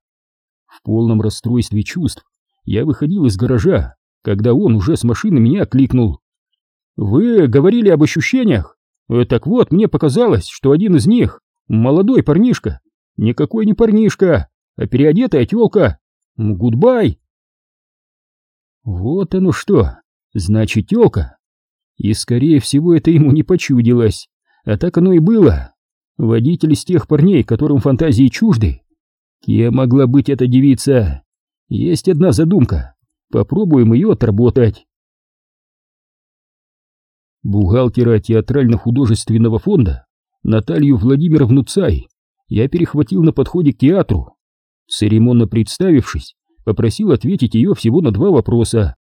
в полном расстройстве чувств я выходил из гаража, когда он уже с машины меня окликнул. «Вы говорили об ощущениях? Э, так вот, мне показалось, что один из них — молодой парнишка. Никакой не парнишка, а переодетая тёлка. Goodbye!» Вот оно что, значит тёлка. И скорее всего это ему не почудилось, а так оно и было. Водитель из тех парней, которым фантазии чужды, Кем могла быть эта девица? Есть одна задумка. Попробуем ее отработать. Бухгалтера театрально-художественного фонда Наталью Владимировну Цай я перехватил на подходе к театру. Церемонно представившись, попросил ответить ее всего на два вопроса.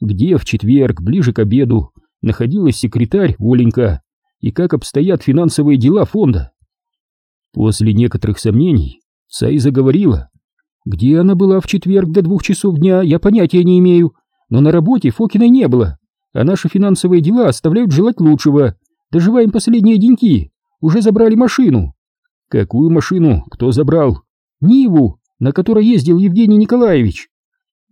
Где в четверг, ближе к обеду, находилась секретарь Оленька и как обстоят финансовые дела фонда? После некоторых сомнений Сай заговорила. Где она была в четверг до двух часов дня, я понятия не имею, но на работе Фокиной не было, а наши финансовые дела оставляют желать лучшего. Доживаем последние деньки, уже забрали машину. Какую машину? Кто забрал? Ниву, на которой ездил Евгений Николаевич.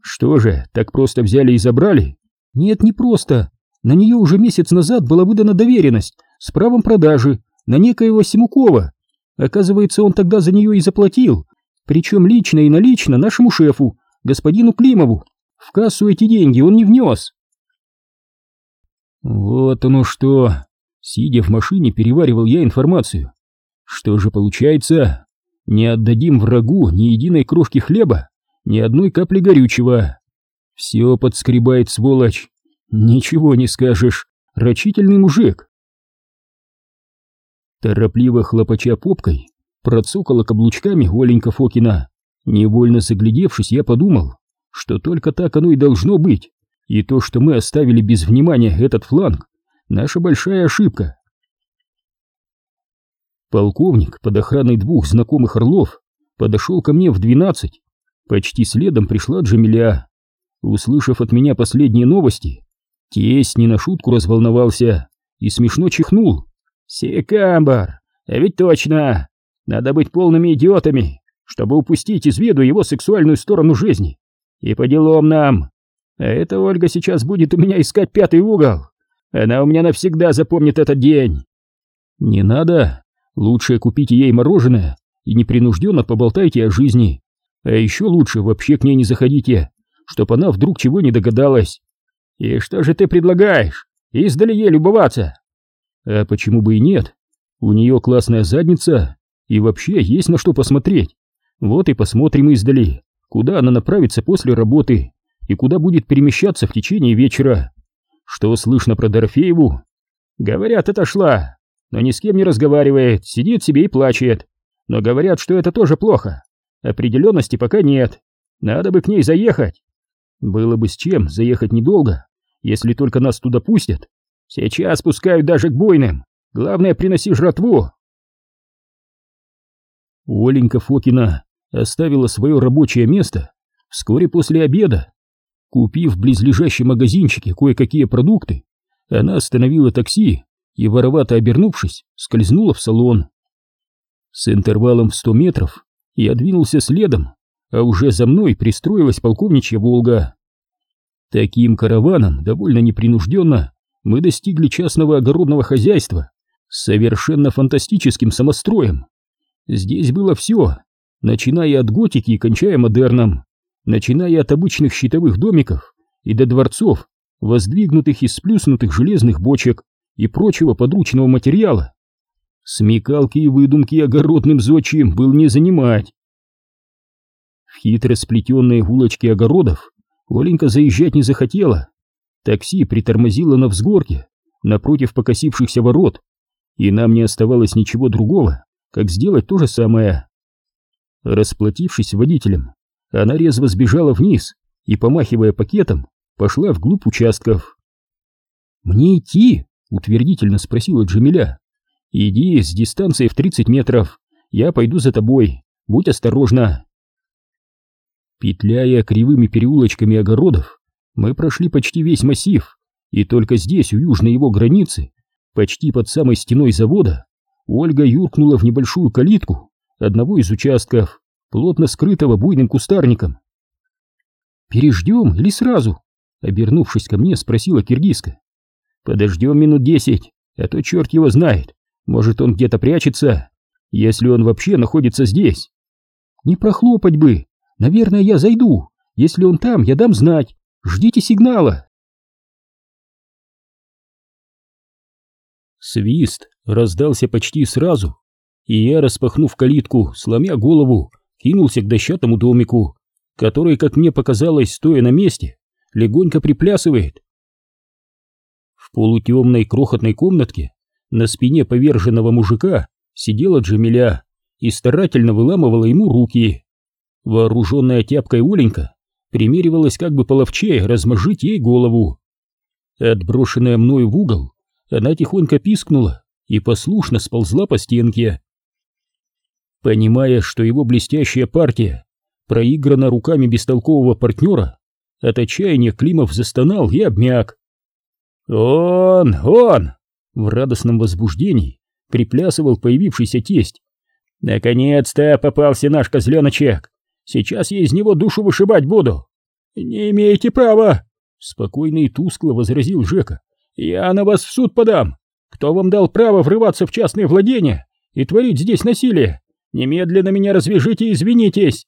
Что же, так просто взяли и забрали? Нет, не просто. На нее уже месяц назад была выдана доверенность с правом продажи на некоего Симукова, Оказывается, он тогда за нее и заплатил, причем лично и налично нашему шефу, господину Климову. В кассу эти деньги он не внес. Вот оно что. Сидя в машине, переваривал я информацию. Что же получается? Не отдадим врагу ни единой крошки хлеба, ни одной капли горючего. Все подскребает сволочь. Ничего не скажешь. Рачительный мужик. Торопливо хлопача попкой, процокала каблучками Оленька Фокина. Невольно заглядевшись, я подумал, что только так оно и должно быть, и то, что мы оставили без внимания этот фланг, наша большая ошибка. Полковник под охраной двух знакомых орлов подошел ко мне в двенадцать. Почти следом пришла Джамиля. Услышав от меня последние новости, тесть не на шутку разволновался и смешно чихнул. Секамбар, а ведь точно, надо быть полными идиотами, чтобы упустить из виду его сексуальную сторону жизни. И по делам нам. Эта Ольга сейчас будет у меня искать пятый угол. Она у меня навсегда запомнит этот день. Не надо, лучше купите ей мороженое и непринужденно поболтайте о жизни. А еще лучше вообще к ней не заходите, чтоб она вдруг чего не догадалась. И что же ты предлагаешь? Издали ей любоваться? А почему бы и нет? У нее классная задница, и вообще есть на что посмотреть. Вот и посмотрим издали, куда она направится после работы и куда будет перемещаться в течение вечера. Что слышно про Дорофееву? Говорят, отошла, но ни с кем не разговаривает, сидит себе и плачет. Но говорят, что это тоже плохо. Определенности пока нет. Надо бы к ней заехать. Было бы с чем заехать недолго, если только нас туда пустят. Сейчас пускают даже к бойным. Главное, приноси жратву. Оленька Фокина оставила свое рабочее место вскоре после обеда. Купив в близлежащем магазинчике кое-какие продукты, она остановила такси и, воровато обернувшись, скользнула в салон. С интервалом в сто метров я двинулся следом, а уже за мной пристроилась полковничья «Волга». Таким караваном, довольно непринужденно, мы достигли частного огородного хозяйства с совершенно фантастическим самостроем. Здесь было все, начиная от готики и кончая модерном, начиная от обычных щитовых домиков и до дворцов, воздвигнутых из сплюснутых железных бочек и прочего подручного материала. Смекалки и выдумки огородным зодчим был не занимать. В хитро сплетенные улочки огородов Оленька заезжать не захотела. Такси притормозило на взгорке, напротив покосившихся ворот, и нам не оставалось ничего другого, как сделать то же самое. Расплатившись водителем, она резво сбежала вниз и, помахивая пакетом, пошла вглубь участков. «Мне идти?» — утвердительно спросила Джамиля. «Иди с дистанцией в 30 метров, я пойду за тобой, будь осторожна». Петляя кривыми переулочками огородов, мы прошли почти весь массив, и только здесь, у южной его границы, почти под самой стеной завода, Ольга юркнула в небольшую калитку одного из участков, плотно скрытого буйным кустарником. «Переждем или сразу?» Обернувшись ко мне, спросила киргизка. «Подождем минут десять, а то черт его знает. Может, он где-то прячется, если он вообще находится здесь. Не прохлопать бы. Наверное, я зайду. Если он там, я дам знать. Ждите сигнала. Свист раздался почти сразу, и я, распахнув калитку, сломя голову, кинулся к дощатому домику, который, как мне показалось, стоя на месте, легонько приплясывает. В полутемной крохотной комнатке на спине поверженного мужика сидела Джамиля и старательно выламывала ему руки. Вооруженная тяпкой Оленька примеривалась как бы половчее размажить ей голову. Отброшенная мною в угол, она тихонько пискнула и послушно сползла по стенке. Понимая, что его блестящая партия проиграна руками бестолкового партнера, от отчаяния Климов застонал и обмяк. «Он! Он!» В радостном возбуждении приплясывал появившийся тесть. «Наконец-то попался наш козленочек! Сейчас я из него душу вышибать буду!» «Не имеете права!» Спокойно и тускло возразил Жека. «Я на вас в суд подам! Кто вам дал право врываться в частные владения и творить здесь насилие? Немедленно меня развяжите и извинитесь!»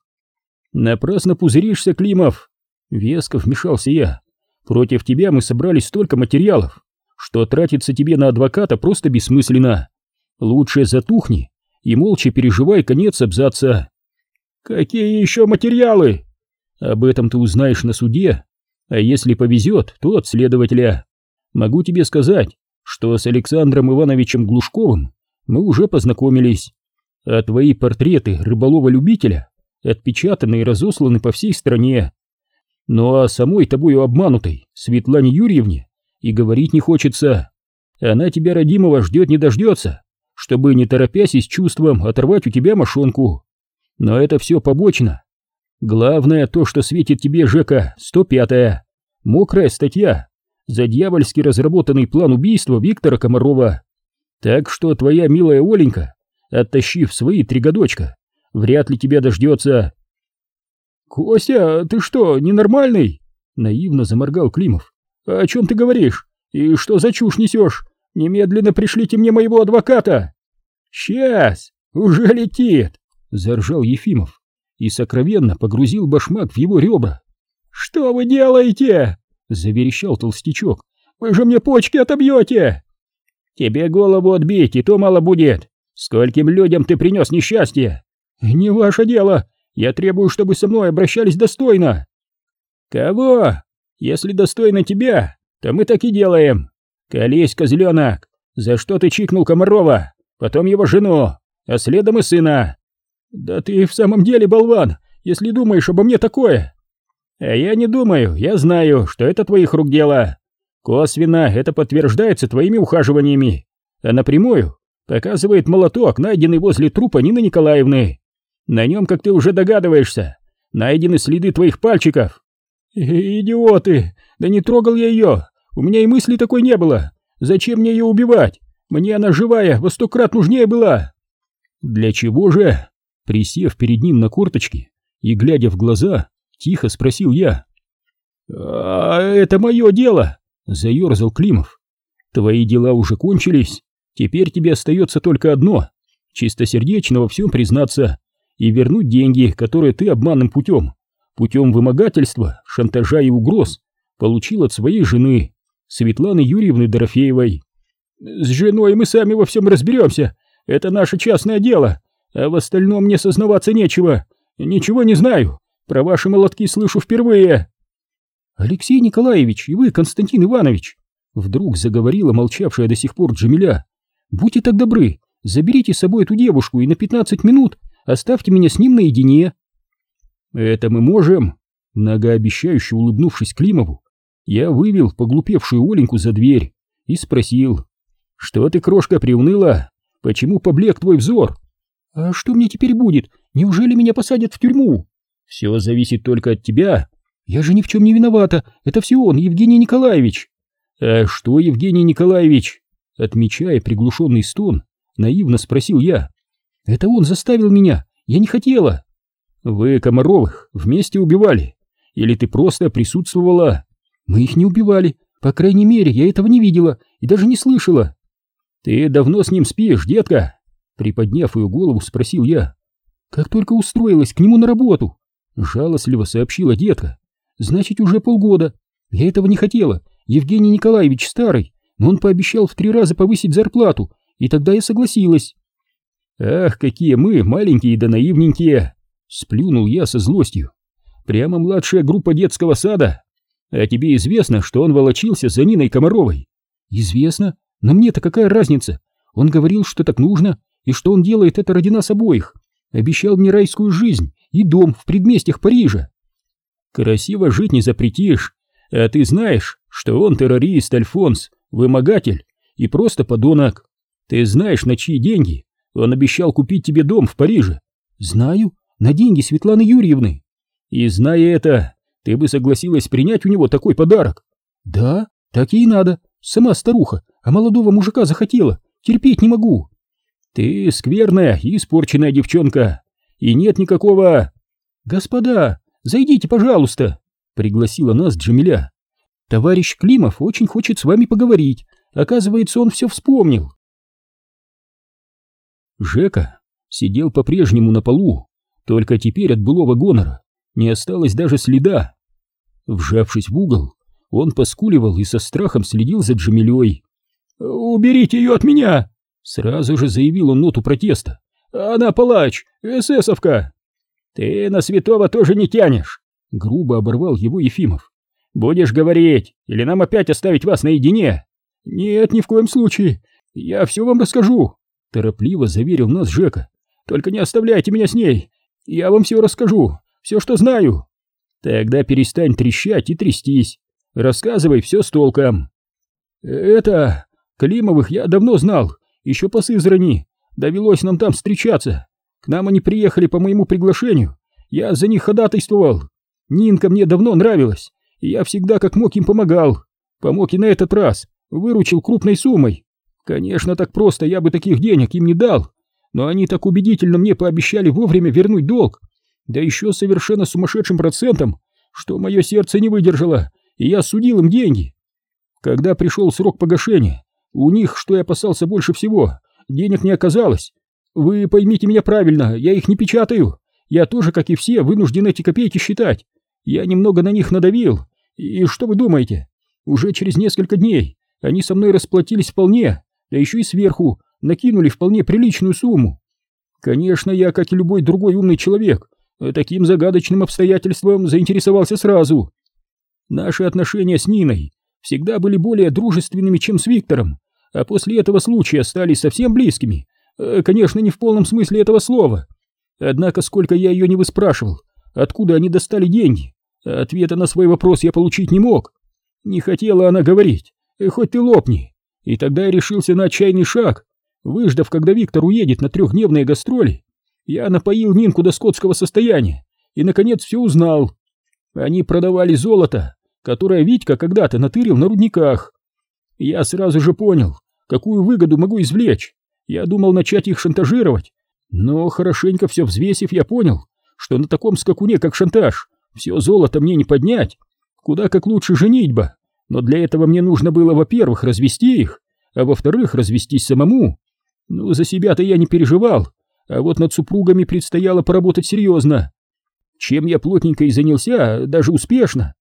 «Напрасно пузыришься, Климов!» Веско вмешался я. «Против тебя мы собрали столько материалов, что тратиться тебе на адвоката просто бессмысленно. Лучше затухни и молча переживай конец абзаца». «Какие еще материалы?» «Об этом ты узнаешь на суде, а если повезет, то от следователя. Могу тебе сказать, что с Александром Ивановичем Глушковым мы уже познакомились, а твои портреты рыболова-любителя отпечатаны и разосланы по всей стране. Ну а самой тобою обманутой Светлане Юрьевне и говорить не хочется. Она тебя, родимого, ждет не дождется, чтобы, не торопясь и с чувством, оторвать у тебя мошонку. Но это все побочно. Главное то, что светит тебе, Жека, 105-я, мокрая статья за дьявольски разработанный план убийства Виктора Комарова. Так что твоя милая Оленька, оттащив свои три годочка, вряд ли тебя дождется. «Костя, ты что, ненормальный?» — наивно заморгал Климов. «О чем ты говоришь? И что за чушь несешь? Немедленно пришлите мне моего адвоката!» «Сейчас! Уже летит!» — заржал Ефимов и сокровенно погрузил башмак в его ребра.
«Что вы делаете?» — заверещал толстячок. «Вы же мне почки отобьете!»
«Тебе голову отбить, и то мало будет. Скольким людям ты принес несчастье?»
«Не ваше дело. Я требую, чтобы со мной обращались достойно».
«Кого? Если достойно тебя, то мы так и делаем. Колись, козленок, за что ты чикнул Комарова, потом его жену, а следом и сына?»
«Да ты в самом деле болван, если думаешь обо мне такое!»
«А я не думаю, я знаю, что это твоих рук дело. Косвенно это подтверждается твоими ухаживаниями, а напрямую показывает молоток, найденный возле трупа Нины Николаевны. На нем, как ты уже догадываешься, найдены следы твоих пальчиков».
«Идиоты! Да не трогал я ее! У меня и мысли такой не было! Зачем мне ее убивать? Мне она живая, во сто крат нужнее была!»
«Для чего же?» Присев перед ним на корточки и глядя в глаза, тихо спросил я.
«А это мое дело!» — заерзал Климов.
«Твои дела уже кончились, теперь тебе остается только одно — чистосердечно во всем признаться и вернуть деньги, которые ты обманным путем, путем вымогательства, шантажа и угроз получил от своей жены, Светланы Юрьевны Дорофеевой.
С женой мы сами во всем разберемся, это наше частное дело, а в остальном мне сознаваться нечего, ничего не знаю, про ваши молотки слышу впервые.
Алексей Николаевич и вы, Константин Иванович, вдруг заговорила молчавшая до сих пор Джамиля. Будьте так добры, заберите с собой эту девушку и на пятнадцать минут оставьте меня с ним наедине. Это мы можем, многообещающе улыбнувшись Климову, я вывел поглупевшую Оленьку за дверь и спросил, что ты, крошка, приуныла? Почему поблек твой взор?
А что мне теперь будет? Неужели меня посадят в тюрьму?
Все зависит только от тебя.
Я же ни в чем не виновата. Это все он, Евгений Николаевич.
А что, Евгений Николаевич? Отмечая приглушенный стон, наивно спросил я.
Это он заставил меня. Я не хотела.
Вы Комаровых вместе убивали? Или ты просто присутствовала?
Мы их не убивали. По крайней мере, я этого не видела и даже не слышала.
Ты давно с ним спишь, детка? Приподняв ее голову, спросил я.
Как только устроилась к нему на работу, жалостливо сообщила детка. Значит, уже полгода. Я этого не хотела. Евгений Николаевич старый, но он пообещал в три раза повысить зарплату, и тогда я согласилась.
Ах, какие мы маленькие да наивненькие! Сплюнул я со злостью. Прямо младшая группа детского сада. А тебе известно, что он волочился за Ниной Комаровой?
Известно, но мне-то какая разница? Он говорил, что так нужно, и что он делает это ради нас обоих. Обещал мне райскую жизнь и дом в предместьях Парижа.
Красиво жить не запретишь, а ты знаешь, что он террорист, Альфонс, вымогатель и просто подонок. Ты знаешь, на чьи деньги он обещал купить тебе дом в Париже?
Знаю, на деньги Светланы Юрьевны.
И зная это, ты бы согласилась принять у него такой подарок?
Да, так и надо. Сама старуха, а молодого мужика захотела. Терпеть не могу.
Ты скверная и испорченная девчонка, и нет никакого...
Господа, зайдите, пожалуйста, пригласила нас Джамиля. Товарищ Климов очень хочет с вами поговорить. Оказывается, он все вспомнил.
Жека сидел по-прежнему на полу, только теперь от былого гонора не осталось даже следа. Вжавшись в угол, он поскуливал и со страхом следил за Джамилей.
«Уберите ее от меня!»
Сразу же заявил он ноту протеста.
«Она палач! эсэсовка!»
«Ты на святого тоже не тянешь!» Грубо оборвал его Ефимов. «Будешь говорить, или нам опять оставить вас наедине?»
«Нет, ни в коем случае! Я все вам расскажу!»
Торопливо заверил нас Жека.
«Только не оставляйте меня с ней! Я вам все расскажу, все, что знаю!»
«Тогда перестань трещать и трястись! Рассказывай все с толком!»
«Это... Климовых я давно знал, еще по Сызрани. Довелось нам там встречаться. К нам они приехали по моему приглашению. Я за них ходатайствовал. Нинка мне давно нравилась, я всегда как мог им помогал. Помог и на этот раз, выручил крупной суммой. Конечно, так просто я бы таких денег им не дал, но они так убедительно мне пообещали вовремя вернуть долг, да еще совершенно сумасшедшим процентом, что мое сердце не выдержало, и я судил им деньги. Когда пришел срок погашения, у них, что я опасался больше всего, денег не оказалось. Вы поймите меня правильно, я их не печатаю. Я тоже, как и все, вынужден эти копейки считать. Я немного на них надавил. И что вы думаете? Уже через несколько дней они со мной расплатились вполне, да еще и сверху накинули вполне приличную сумму. Конечно, я, как и любой другой умный человек, таким загадочным обстоятельством заинтересовался сразу. Наши отношения с Ниной всегда были более дружественными, чем с Виктором, а после этого случая стали совсем близкими. Э, конечно, не в полном смысле этого слова. Однако, сколько я ее не выспрашивал, откуда они достали деньги, ответа на свой вопрос я получить не мог. Не хотела она говорить, «Э, хоть ты лопни. И тогда я решился на отчаянный шаг. Выждав, когда Виктор уедет на трехдневные гастроли, я напоил Нинку до скотского состояния и, наконец, все узнал. Они продавали золото, которое Витька когда-то натырил на рудниках. Я сразу же понял, какую выгоду могу извлечь. Я думал начать их шантажировать, но хорошенько все взвесив, я понял, что на таком скакуне, как шантаж, все золото мне не поднять. Куда как лучше женитьба. Но для этого мне нужно было, во-первых, развести их, а во-вторых, развестись самому. Ну, за себя-то я не переживал, а вот над супругами предстояло поработать серьезно. Чем я плотненько и занялся, даже успешно.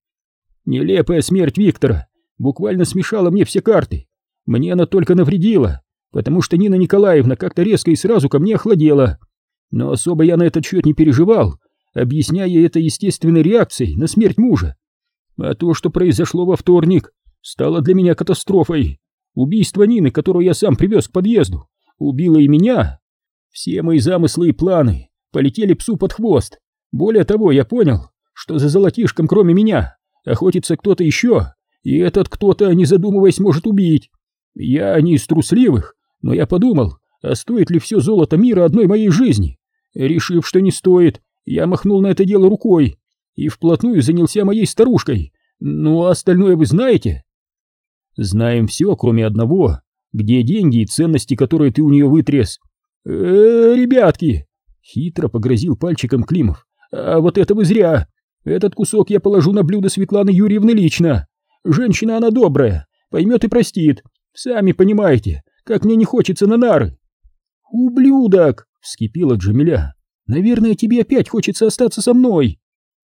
Нелепая смерть Виктора буквально смешала мне все карты. Мне она только навредила, потому что Нина Николаевна как-то резко и сразу ко мне охладела. Но особо я на этот счет не переживал, объясняя это естественной реакцией на смерть мужа. А то, что произошло во вторник, стало для меня катастрофой. Убийство Нины, которую я сам привез к подъезду, убило и меня. Все мои замыслы и планы полетели псу под хвост. Более того, я понял, что за золотишком, кроме меня, охотится кто-то еще, и этот кто-то, не задумываясь, может убить. Я не из трусливых, но я подумал, а стоит ли все золото мира одной моей жизни? Решив, что не стоит, я махнул на это дело рукой и вплотную занялся моей старушкой. Ну, а остальное вы знаете? Знаем все, кроме одного. Где деньги и ценности, которые ты у нее вытряс? Э, ребятки! Хитро погрозил пальчиком Климов. А вот это вы зря. Этот кусок я положу на блюдо Светланы Юрьевны лично. Женщина она добрая, поймет и простит. Сами понимаете, как мне не хочется на нары. Ублюдок! Вскипела Джамиля. Наверное, тебе опять хочется остаться со мной.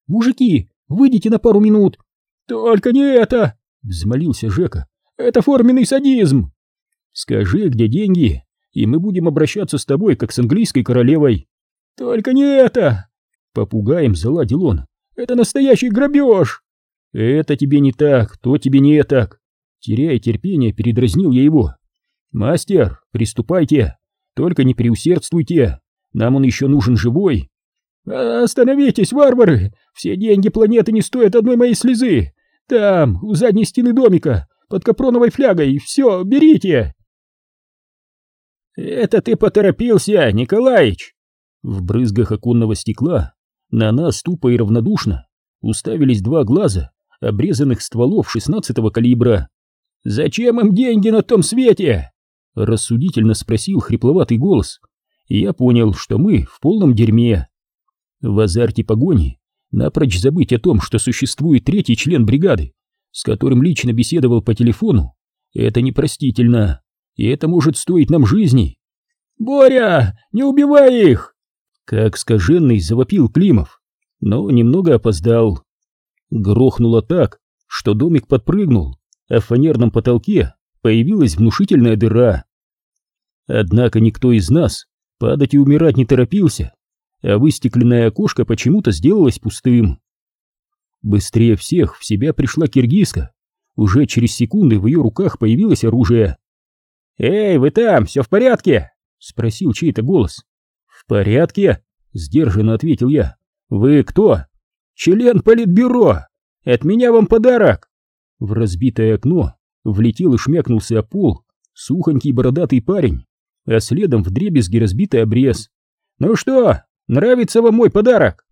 «Мужики, выйдите на пару минут!» «Только не это!» — взмолился Жека. «Это форменный садизм!» «Скажи, где деньги, и мы будем обращаться с тобой, как с английской королевой!» «Только не это!» Попугаем заладил он. «Это настоящий грабеж!» «Это тебе не так, то тебе не так!» Теряя терпение, передразнил я его. «Мастер, приступайте! Только не преусердствуйте! Нам он еще нужен живой!» «Остановитесь, варвары! Все деньги планеты не стоят одной моей слезы! Там, у задней стены домика, под капроновой флягой, все, берите!» «Это ты поторопился, Николаич!» В брызгах оконного стекла на нас тупо и равнодушно уставились два глаза, обрезанных стволов шестнадцатого калибра. «Зачем им деньги на том свете?» Рассудительно спросил хрипловатый голос, и я понял, что мы в полном дерьме. В азарте погони напрочь забыть о том, что существует третий член бригады, с которым лично беседовал по телефону, это непростительно, и это может стоить нам жизни. «Боря, не убивай их!» Как скаженный завопил Климов, но немного опоздал. Грохнуло так, что домик подпрыгнул, а в фанерном потолке появилась внушительная дыра. Однако никто из нас падать и умирать не торопился а выстекленное окошко почему-то сделалось пустым. Быстрее всех в себя пришла киргизка. Уже через секунды в ее руках появилось оружие. «Эй, вы там, все в порядке?» — спросил чей-то голос. «В порядке?» — сдержанно ответил я. «Вы кто?» «Член политбюро! От меня вам подарок!» В разбитое окно влетел и шмякнулся о пол сухонький бородатый парень, а следом в дребезги разбитый обрез. «Ну что, Нравится вам мой подарок?»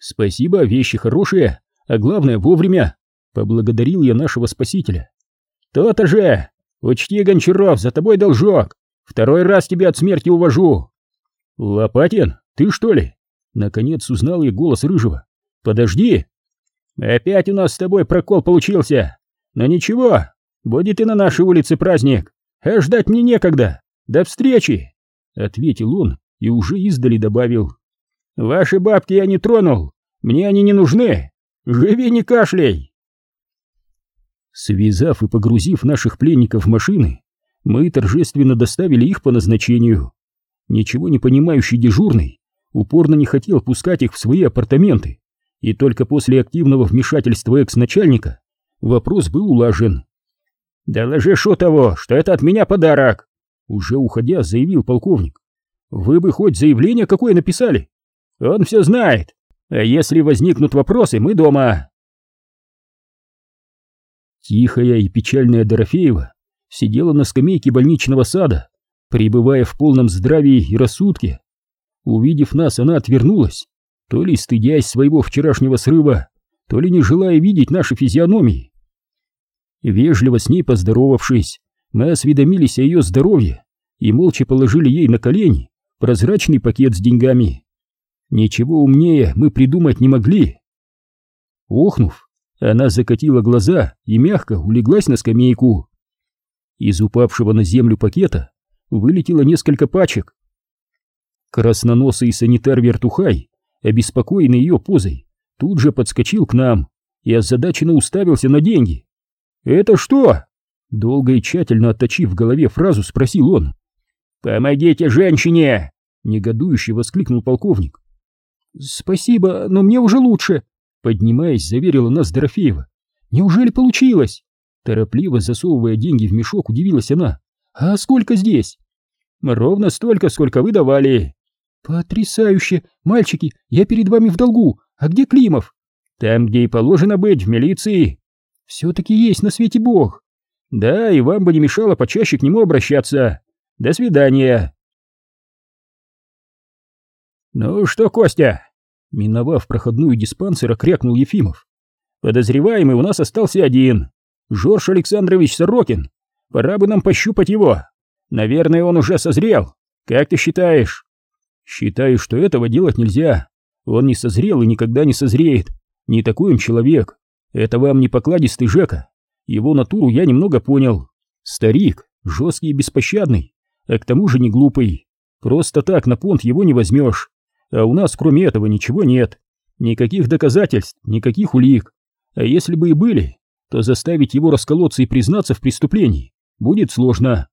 «Спасибо, вещи хорошие, а главное вовремя», — поблагодарил я нашего спасителя. «То-то же! Учти, Гончаров, за тобой должок! Второй раз тебя от смерти увожу!» «Лопатин, ты что ли?» Наконец узнал я голос Рыжего. «Подожди!» «Опять у нас с тобой прокол получился! Но ничего, будет и на нашей улице праздник, а ждать мне некогда! До встречи!» Ответил он
и уже издали добавил. «Ваши бабки я не тронул, мне они не нужны, живи не кашляй!» Связав и погрузив наших пленников в машины, мы торжественно доставили их по назначению. Ничего не понимающий дежурный упорно не хотел пускать их в свои апартаменты, и только после активного вмешательства экс-начальника вопрос был улажен. «Доложи Шутову, что это от меня подарок!» Уже уходя, заявил полковник. «Вы бы хоть заявление какое написали? Он все знает, а если возникнут вопросы, мы дома!» Тихая и печальная Дорофеева сидела на скамейке больничного сада, пребывая в полном здравии и рассудке. Увидев нас, она отвернулась, то ли стыдясь своего вчерашнего срыва, то ли не желая видеть наши физиономии. Вежливо с ней поздоровавшись, мы осведомились о ее здоровье и молча положили ей на колени прозрачный пакет с деньгами. Ничего умнее мы придумать не могли. Охнув, она закатила глаза и мягко улеглась на скамейку. Из упавшего на землю пакета вылетело несколько пачек. Красноносый санитар-вертухай обеспокоенный ее позой, тут же подскочил к нам и озадаченно уставился на деньги. «Это что?» Долго и тщательно отточив в голове фразу, спросил он. «Помогите женщине!» — негодующе воскликнул полковник. «Спасибо, но мне уже лучше!» Поднимаясь, заверила нас Дорофеева. «Неужели получилось?» Торопливо засовывая деньги в мешок, удивилась она. «А сколько здесь?» «Ровно столько, сколько вы давали!» «Потрясающе! Мальчики, я перед вами в долгу! А где Климов?» «Там, где и положено быть, в милиции!» «Все-таки есть на свете Бог!» «Да, и вам бы не мешало почаще к нему обращаться! До свидания!» «Ну что, Костя?» Миновав проходную диспансера, крякнул Ефимов. «Подозреваемый у нас остался один. Жорж Александрович Сорокин. Пора бы нам пощупать его. Наверное, он уже созрел. Как ты считаешь?» Считаю, что этого делать нельзя. Он не созрел и никогда не созреет. Не такой он человек. Это вам не покладистый Жека. Его натуру я немного понял. Старик, жесткий и беспощадный, а к тому же не глупый. Просто так на понт его не возьмешь. А у нас кроме этого ничего нет. Никаких доказательств, никаких улик. А если бы и были, то заставить его расколоться и признаться в преступлении будет сложно.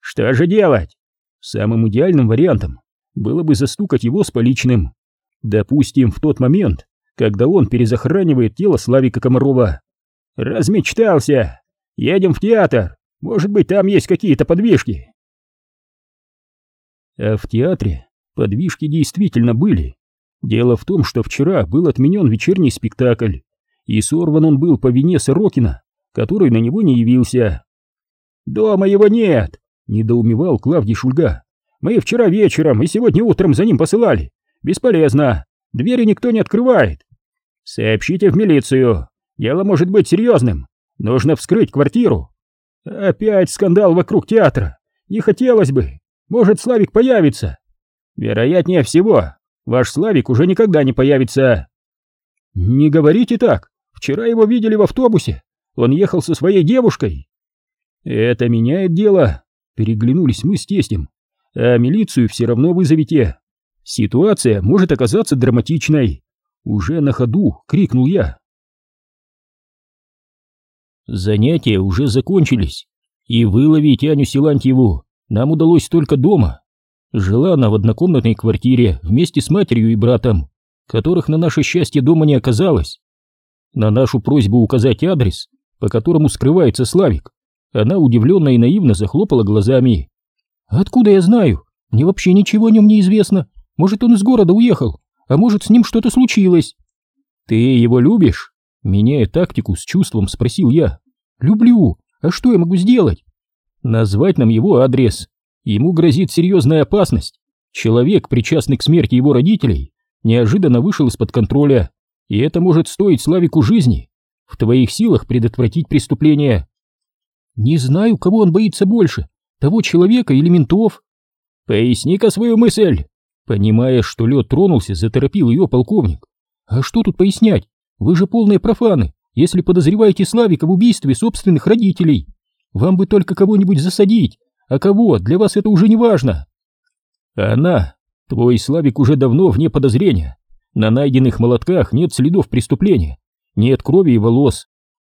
Что же делать? Самым идеальным вариантом было бы застукать его с поличным. Допустим, в тот момент, когда он перезахоранивает тело Славика Комарова. Размечтался! Едем в театр! Может быть, там есть какие-то подвижки. А в театре подвижки действительно были. Дело в том, что вчера был отменен вечерний спектакль, и сорван он был по вине Сорокина, который на него не явился. «Дома его нет!» — недоумевал Клавдий Шульга. Мы вчера вечером и сегодня утром за ним посылали. Бесполезно. Двери никто не открывает. Сообщите в милицию. Дело может быть серьезным. Нужно вскрыть квартиру. Опять скандал вокруг театра. Не хотелось бы. Может, Славик появится. Вероятнее всего, ваш Славик уже никогда не появится. Не говорите так. Вчера его видели в автобусе. Он ехал со своей девушкой. Это меняет дело. Переглянулись мы с тестем а милицию все равно вызовите. Ситуация может оказаться драматичной. Уже на ходу крикнул я. Занятия уже закончились, и выловить Аню Силантьеву нам удалось только дома. Жила она в однокомнатной квартире вместе с матерью и братом, которых на наше счастье дома не оказалось. На нашу просьбу указать адрес, по которому скрывается Славик, она удивленно и наивно захлопала глазами. «Откуда я знаю? Мне вообще ничего о нем не известно. Может, он из города уехал, а может, с ним что-то случилось». «Ты его любишь?» Меняя тактику, с чувством спросил я. «Люблю. А что я могу сделать?» «Назвать нам его адрес. Ему грозит серьезная опасность. Человек, причастный к смерти его родителей, неожиданно вышел из-под контроля, и это может стоить Славику жизни. В твоих силах предотвратить преступление». «Не знаю, кого он боится больше, того человека или ментов? Поясни-ка свою мысль. Понимая, что лед тронулся, заторопил ее полковник. А что тут пояснять? Вы же полные профаны, если подозреваете Славика в убийстве собственных родителей. Вам бы только кого-нибудь засадить, а кого, для вас это уже не важно. Она Твой Славик уже давно вне подозрения. На найденных молотках нет следов преступления, нет крови и волос.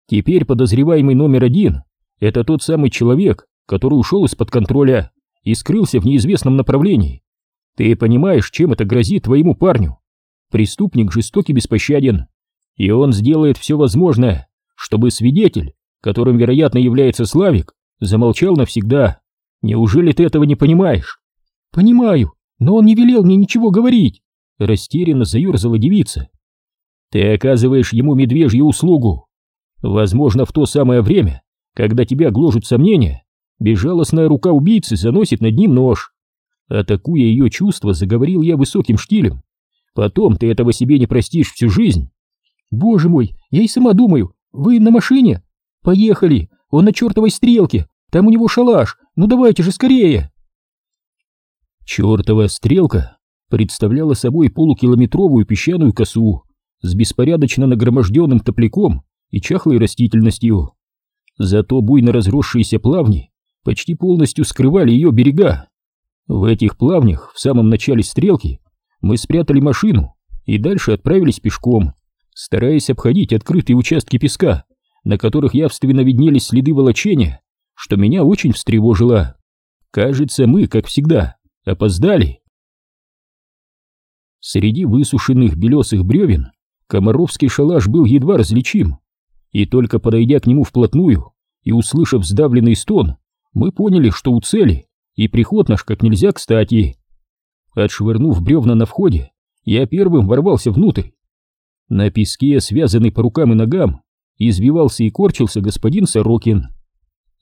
Теперь подозреваемый номер один — это тот самый человек, который ушел из-под контроля и скрылся в неизвестном направлении. Ты понимаешь, чем это грозит твоему парню? Преступник жестокий беспощаден, и он сделает все возможное, чтобы свидетель, которым, вероятно, является Славик, замолчал навсегда. Неужели ты этого не понимаешь?
Понимаю, но он не велел мне ничего говорить. Растерянно заерзала девица.
Ты оказываешь ему медвежью услугу. Возможно, в то самое время, когда тебя гложут сомнения, безжалостная рука убийцы заносит над ним нож. Атакуя ее чувства, заговорил я высоким штилем. Потом ты этого себе не простишь всю жизнь.
Боже мой, я и сама думаю, вы на машине? Поехали, он на чертовой стрелке, там у него шалаш, ну давайте же скорее.
Чертова стрелка представляла собой полукилометровую песчаную косу с беспорядочно нагроможденным топляком и чахлой растительностью. Зато буйно разросшиеся плавни почти полностью скрывали ее берега. В этих плавнях в самом начале стрелки мы спрятали машину и дальше отправились пешком, стараясь обходить открытые участки песка, на которых явственно виднелись следы волочения, что меня очень встревожило. Кажется, мы, как всегда, опоздали. Среди высушенных белесых бревен Комаровский шалаш был едва различим, и только подойдя к нему вплотную и услышав сдавленный стон, мы поняли, что у цели, и приход наш как нельзя кстати. Отшвырнув бревна на входе, я первым ворвался внутрь. На песке, связанный по рукам и ногам, извивался и корчился господин Сорокин.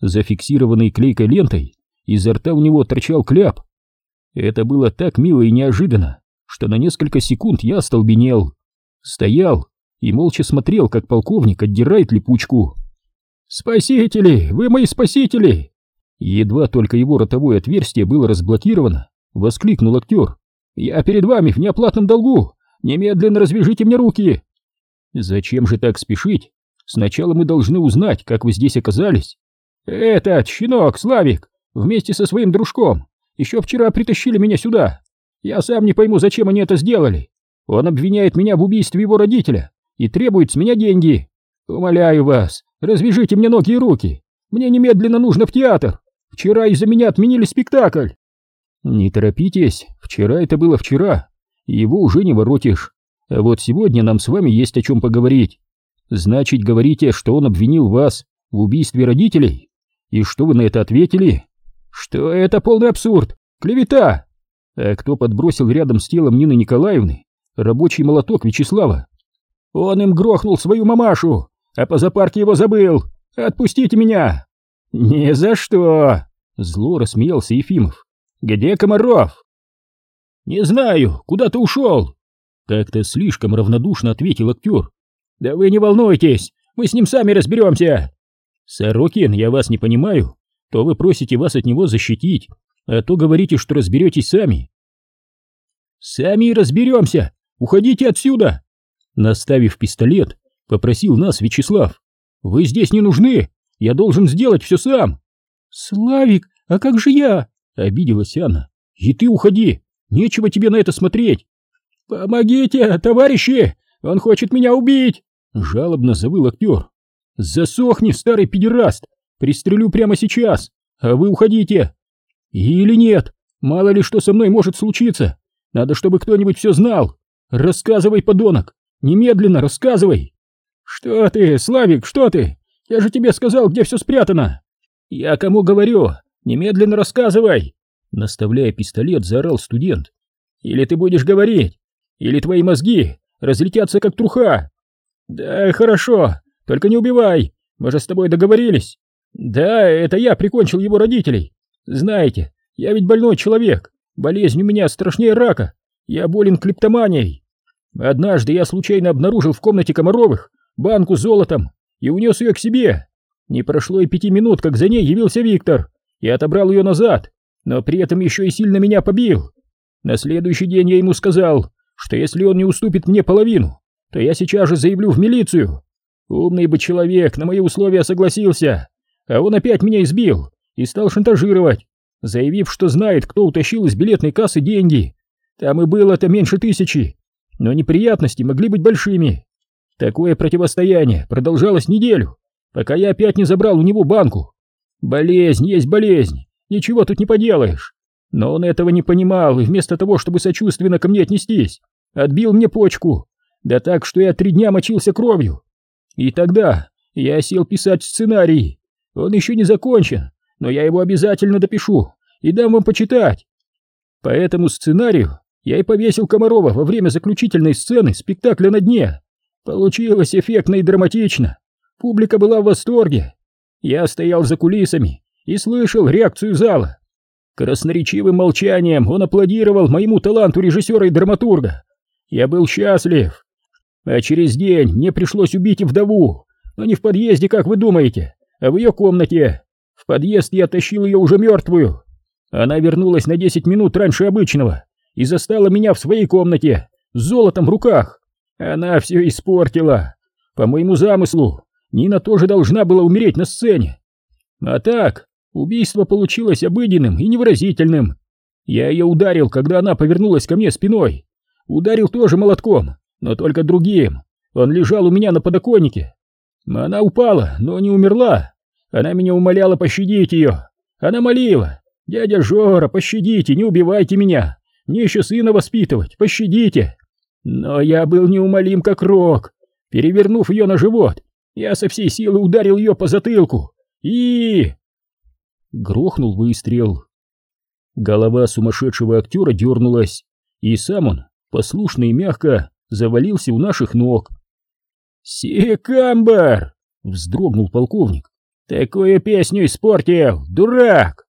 Зафиксированный клейкой лентой, изо рта у него торчал кляп. Это было так мило и неожиданно, что на несколько секунд я остолбенел. Стоял и молча смотрел, как полковник отдирает липучку. «Спасители! Вы мои спасители!» Едва только его ротовое отверстие было разблокировано, Воскликнул актер. «Я перед вами в неоплатном долгу! Немедленно развяжите мне руки!» «Зачем же так спешить? Сначала мы должны узнать, как вы здесь оказались». «Этот щенок, Славик, вместе со своим дружком, еще вчера притащили меня сюда. Я сам не пойму, зачем они это сделали. Он обвиняет меня в убийстве его родителя и требует с меня деньги. Умоляю вас, развяжите мне ноги и руки. Мне немедленно нужно в театр. Вчера из-за меня отменили спектакль. Не торопитесь, вчера это было вчера, его уже не воротишь. А вот сегодня нам с вами есть о чем поговорить. Значит, говорите, что он обвинил вас в убийстве родителей? И что вы на это ответили? Что это полный абсурд, клевета. А кто подбросил рядом с телом Нины Николаевны рабочий молоток Вячеслава? Он им грохнул свою мамашу, а по запарке его забыл. Отпустите меня. Ни за что. Зло рассмеялся Ефимов. Где Комаров?» «Не знаю, куда ты ушел?» Как-то слишком равнодушно ответил актер. «Да вы не волнуйтесь, мы с ним сами разберемся!» «Сорокин, я вас не понимаю. То вы просите вас от него защитить, а то говорите, что разберетесь сами». «Сами разберемся! Уходите отсюда!» Наставив пистолет, попросил нас Вячеслав. «Вы здесь не нужны! Я должен сделать все сам!»
«Славик, а как же я?»
Обиделась Анна. «И ты уходи! Нечего тебе на это смотреть!»
«Помогите, товарищи! Он хочет меня убить!»
Жалобно завыл актер. «Засохни, старый педераст! Пристрелю прямо сейчас! А вы уходите!» «Или нет! Мало ли что со мной может случиться! Надо, чтобы кто-нибудь все знал! Рассказывай, подонок! Немедленно рассказывай!»
«Что ты, Славик, что ты? Я же тебе сказал, где все спрятано!»
«Я кому говорю? Немедленно рассказывай!» Наставляя пистолет, заорал студент. «Или ты будешь говорить, или твои мозги разлетятся как труха!» «Да, хорошо, только не убивай, мы же с тобой договорились!» «Да, это я прикончил его родителей! Знаете, я ведь больной человек, болезнь у меня страшнее рака, я болен клептоманией!» Однажды я случайно обнаружил в комнате Комаровых банку с золотом и унес ее к себе. Не прошло и пяти минут, как за ней явился Виктор и отобрал ее назад, но при этом еще и сильно меня побил. На следующий день я ему сказал, что если он не уступит мне половину, то я сейчас же заявлю в милицию. Умный бы человек на мои условия согласился, а он опять меня избил и стал шантажировать, заявив, что знает, кто утащил из билетной кассы деньги. Там и было-то меньше тысячи, но неприятности могли быть большими. Такое противостояние продолжалось неделю, пока я опять не забрал у него банку. Болезнь есть болезнь, ничего тут не поделаешь. Но он этого не понимал и вместо того, чтобы сочувственно ко мне отнестись, отбил мне почку, да так, что я три дня мочился кровью. И тогда я сел писать сценарий. Он еще не закончен, но я его обязательно допишу и дам вам почитать. По этому сценарию я и повесил Комарова во время заключительной сцены спектакля на дне. Получилось эффектно и драматично. Публика была в восторге. Я стоял за кулисами и слышал реакцию зала. Красноречивым молчанием он аплодировал моему таланту режиссера и драматурга. Я был счастлив. А через день мне пришлось убить и вдову, но не в подъезде, как вы думаете, а в ее комнате. В подъезд я тащил ее уже мертвую. Она вернулась на 10 минут раньше обычного и застала меня в своей комнате с золотом в руках. Она все испортила. По моему замыслу, Нина тоже должна была умереть на сцене. А так, убийство получилось обыденным и невыразительным. Я ее ударил, когда она повернулась ко мне спиной. Ударил тоже молотком, но только другим. Он лежал у меня на подоконнике. Она упала, но не умерла. Она меня умоляла пощадить ее. Она молила. «Дядя Жора, пощадите, не убивайте меня. Мне еще сына воспитывать, пощадите!» Но я был неумолим как рок. Перевернув ее на живот, я со всей силы ударил ее по затылку. И... Грохнул выстрел. Голова сумасшедшего актера дернулась, и сам он, послушно и мягко, завалился у наших ног. «Секамбар!» — вздрогнул полковник. «Такую песню испортил, дурак!»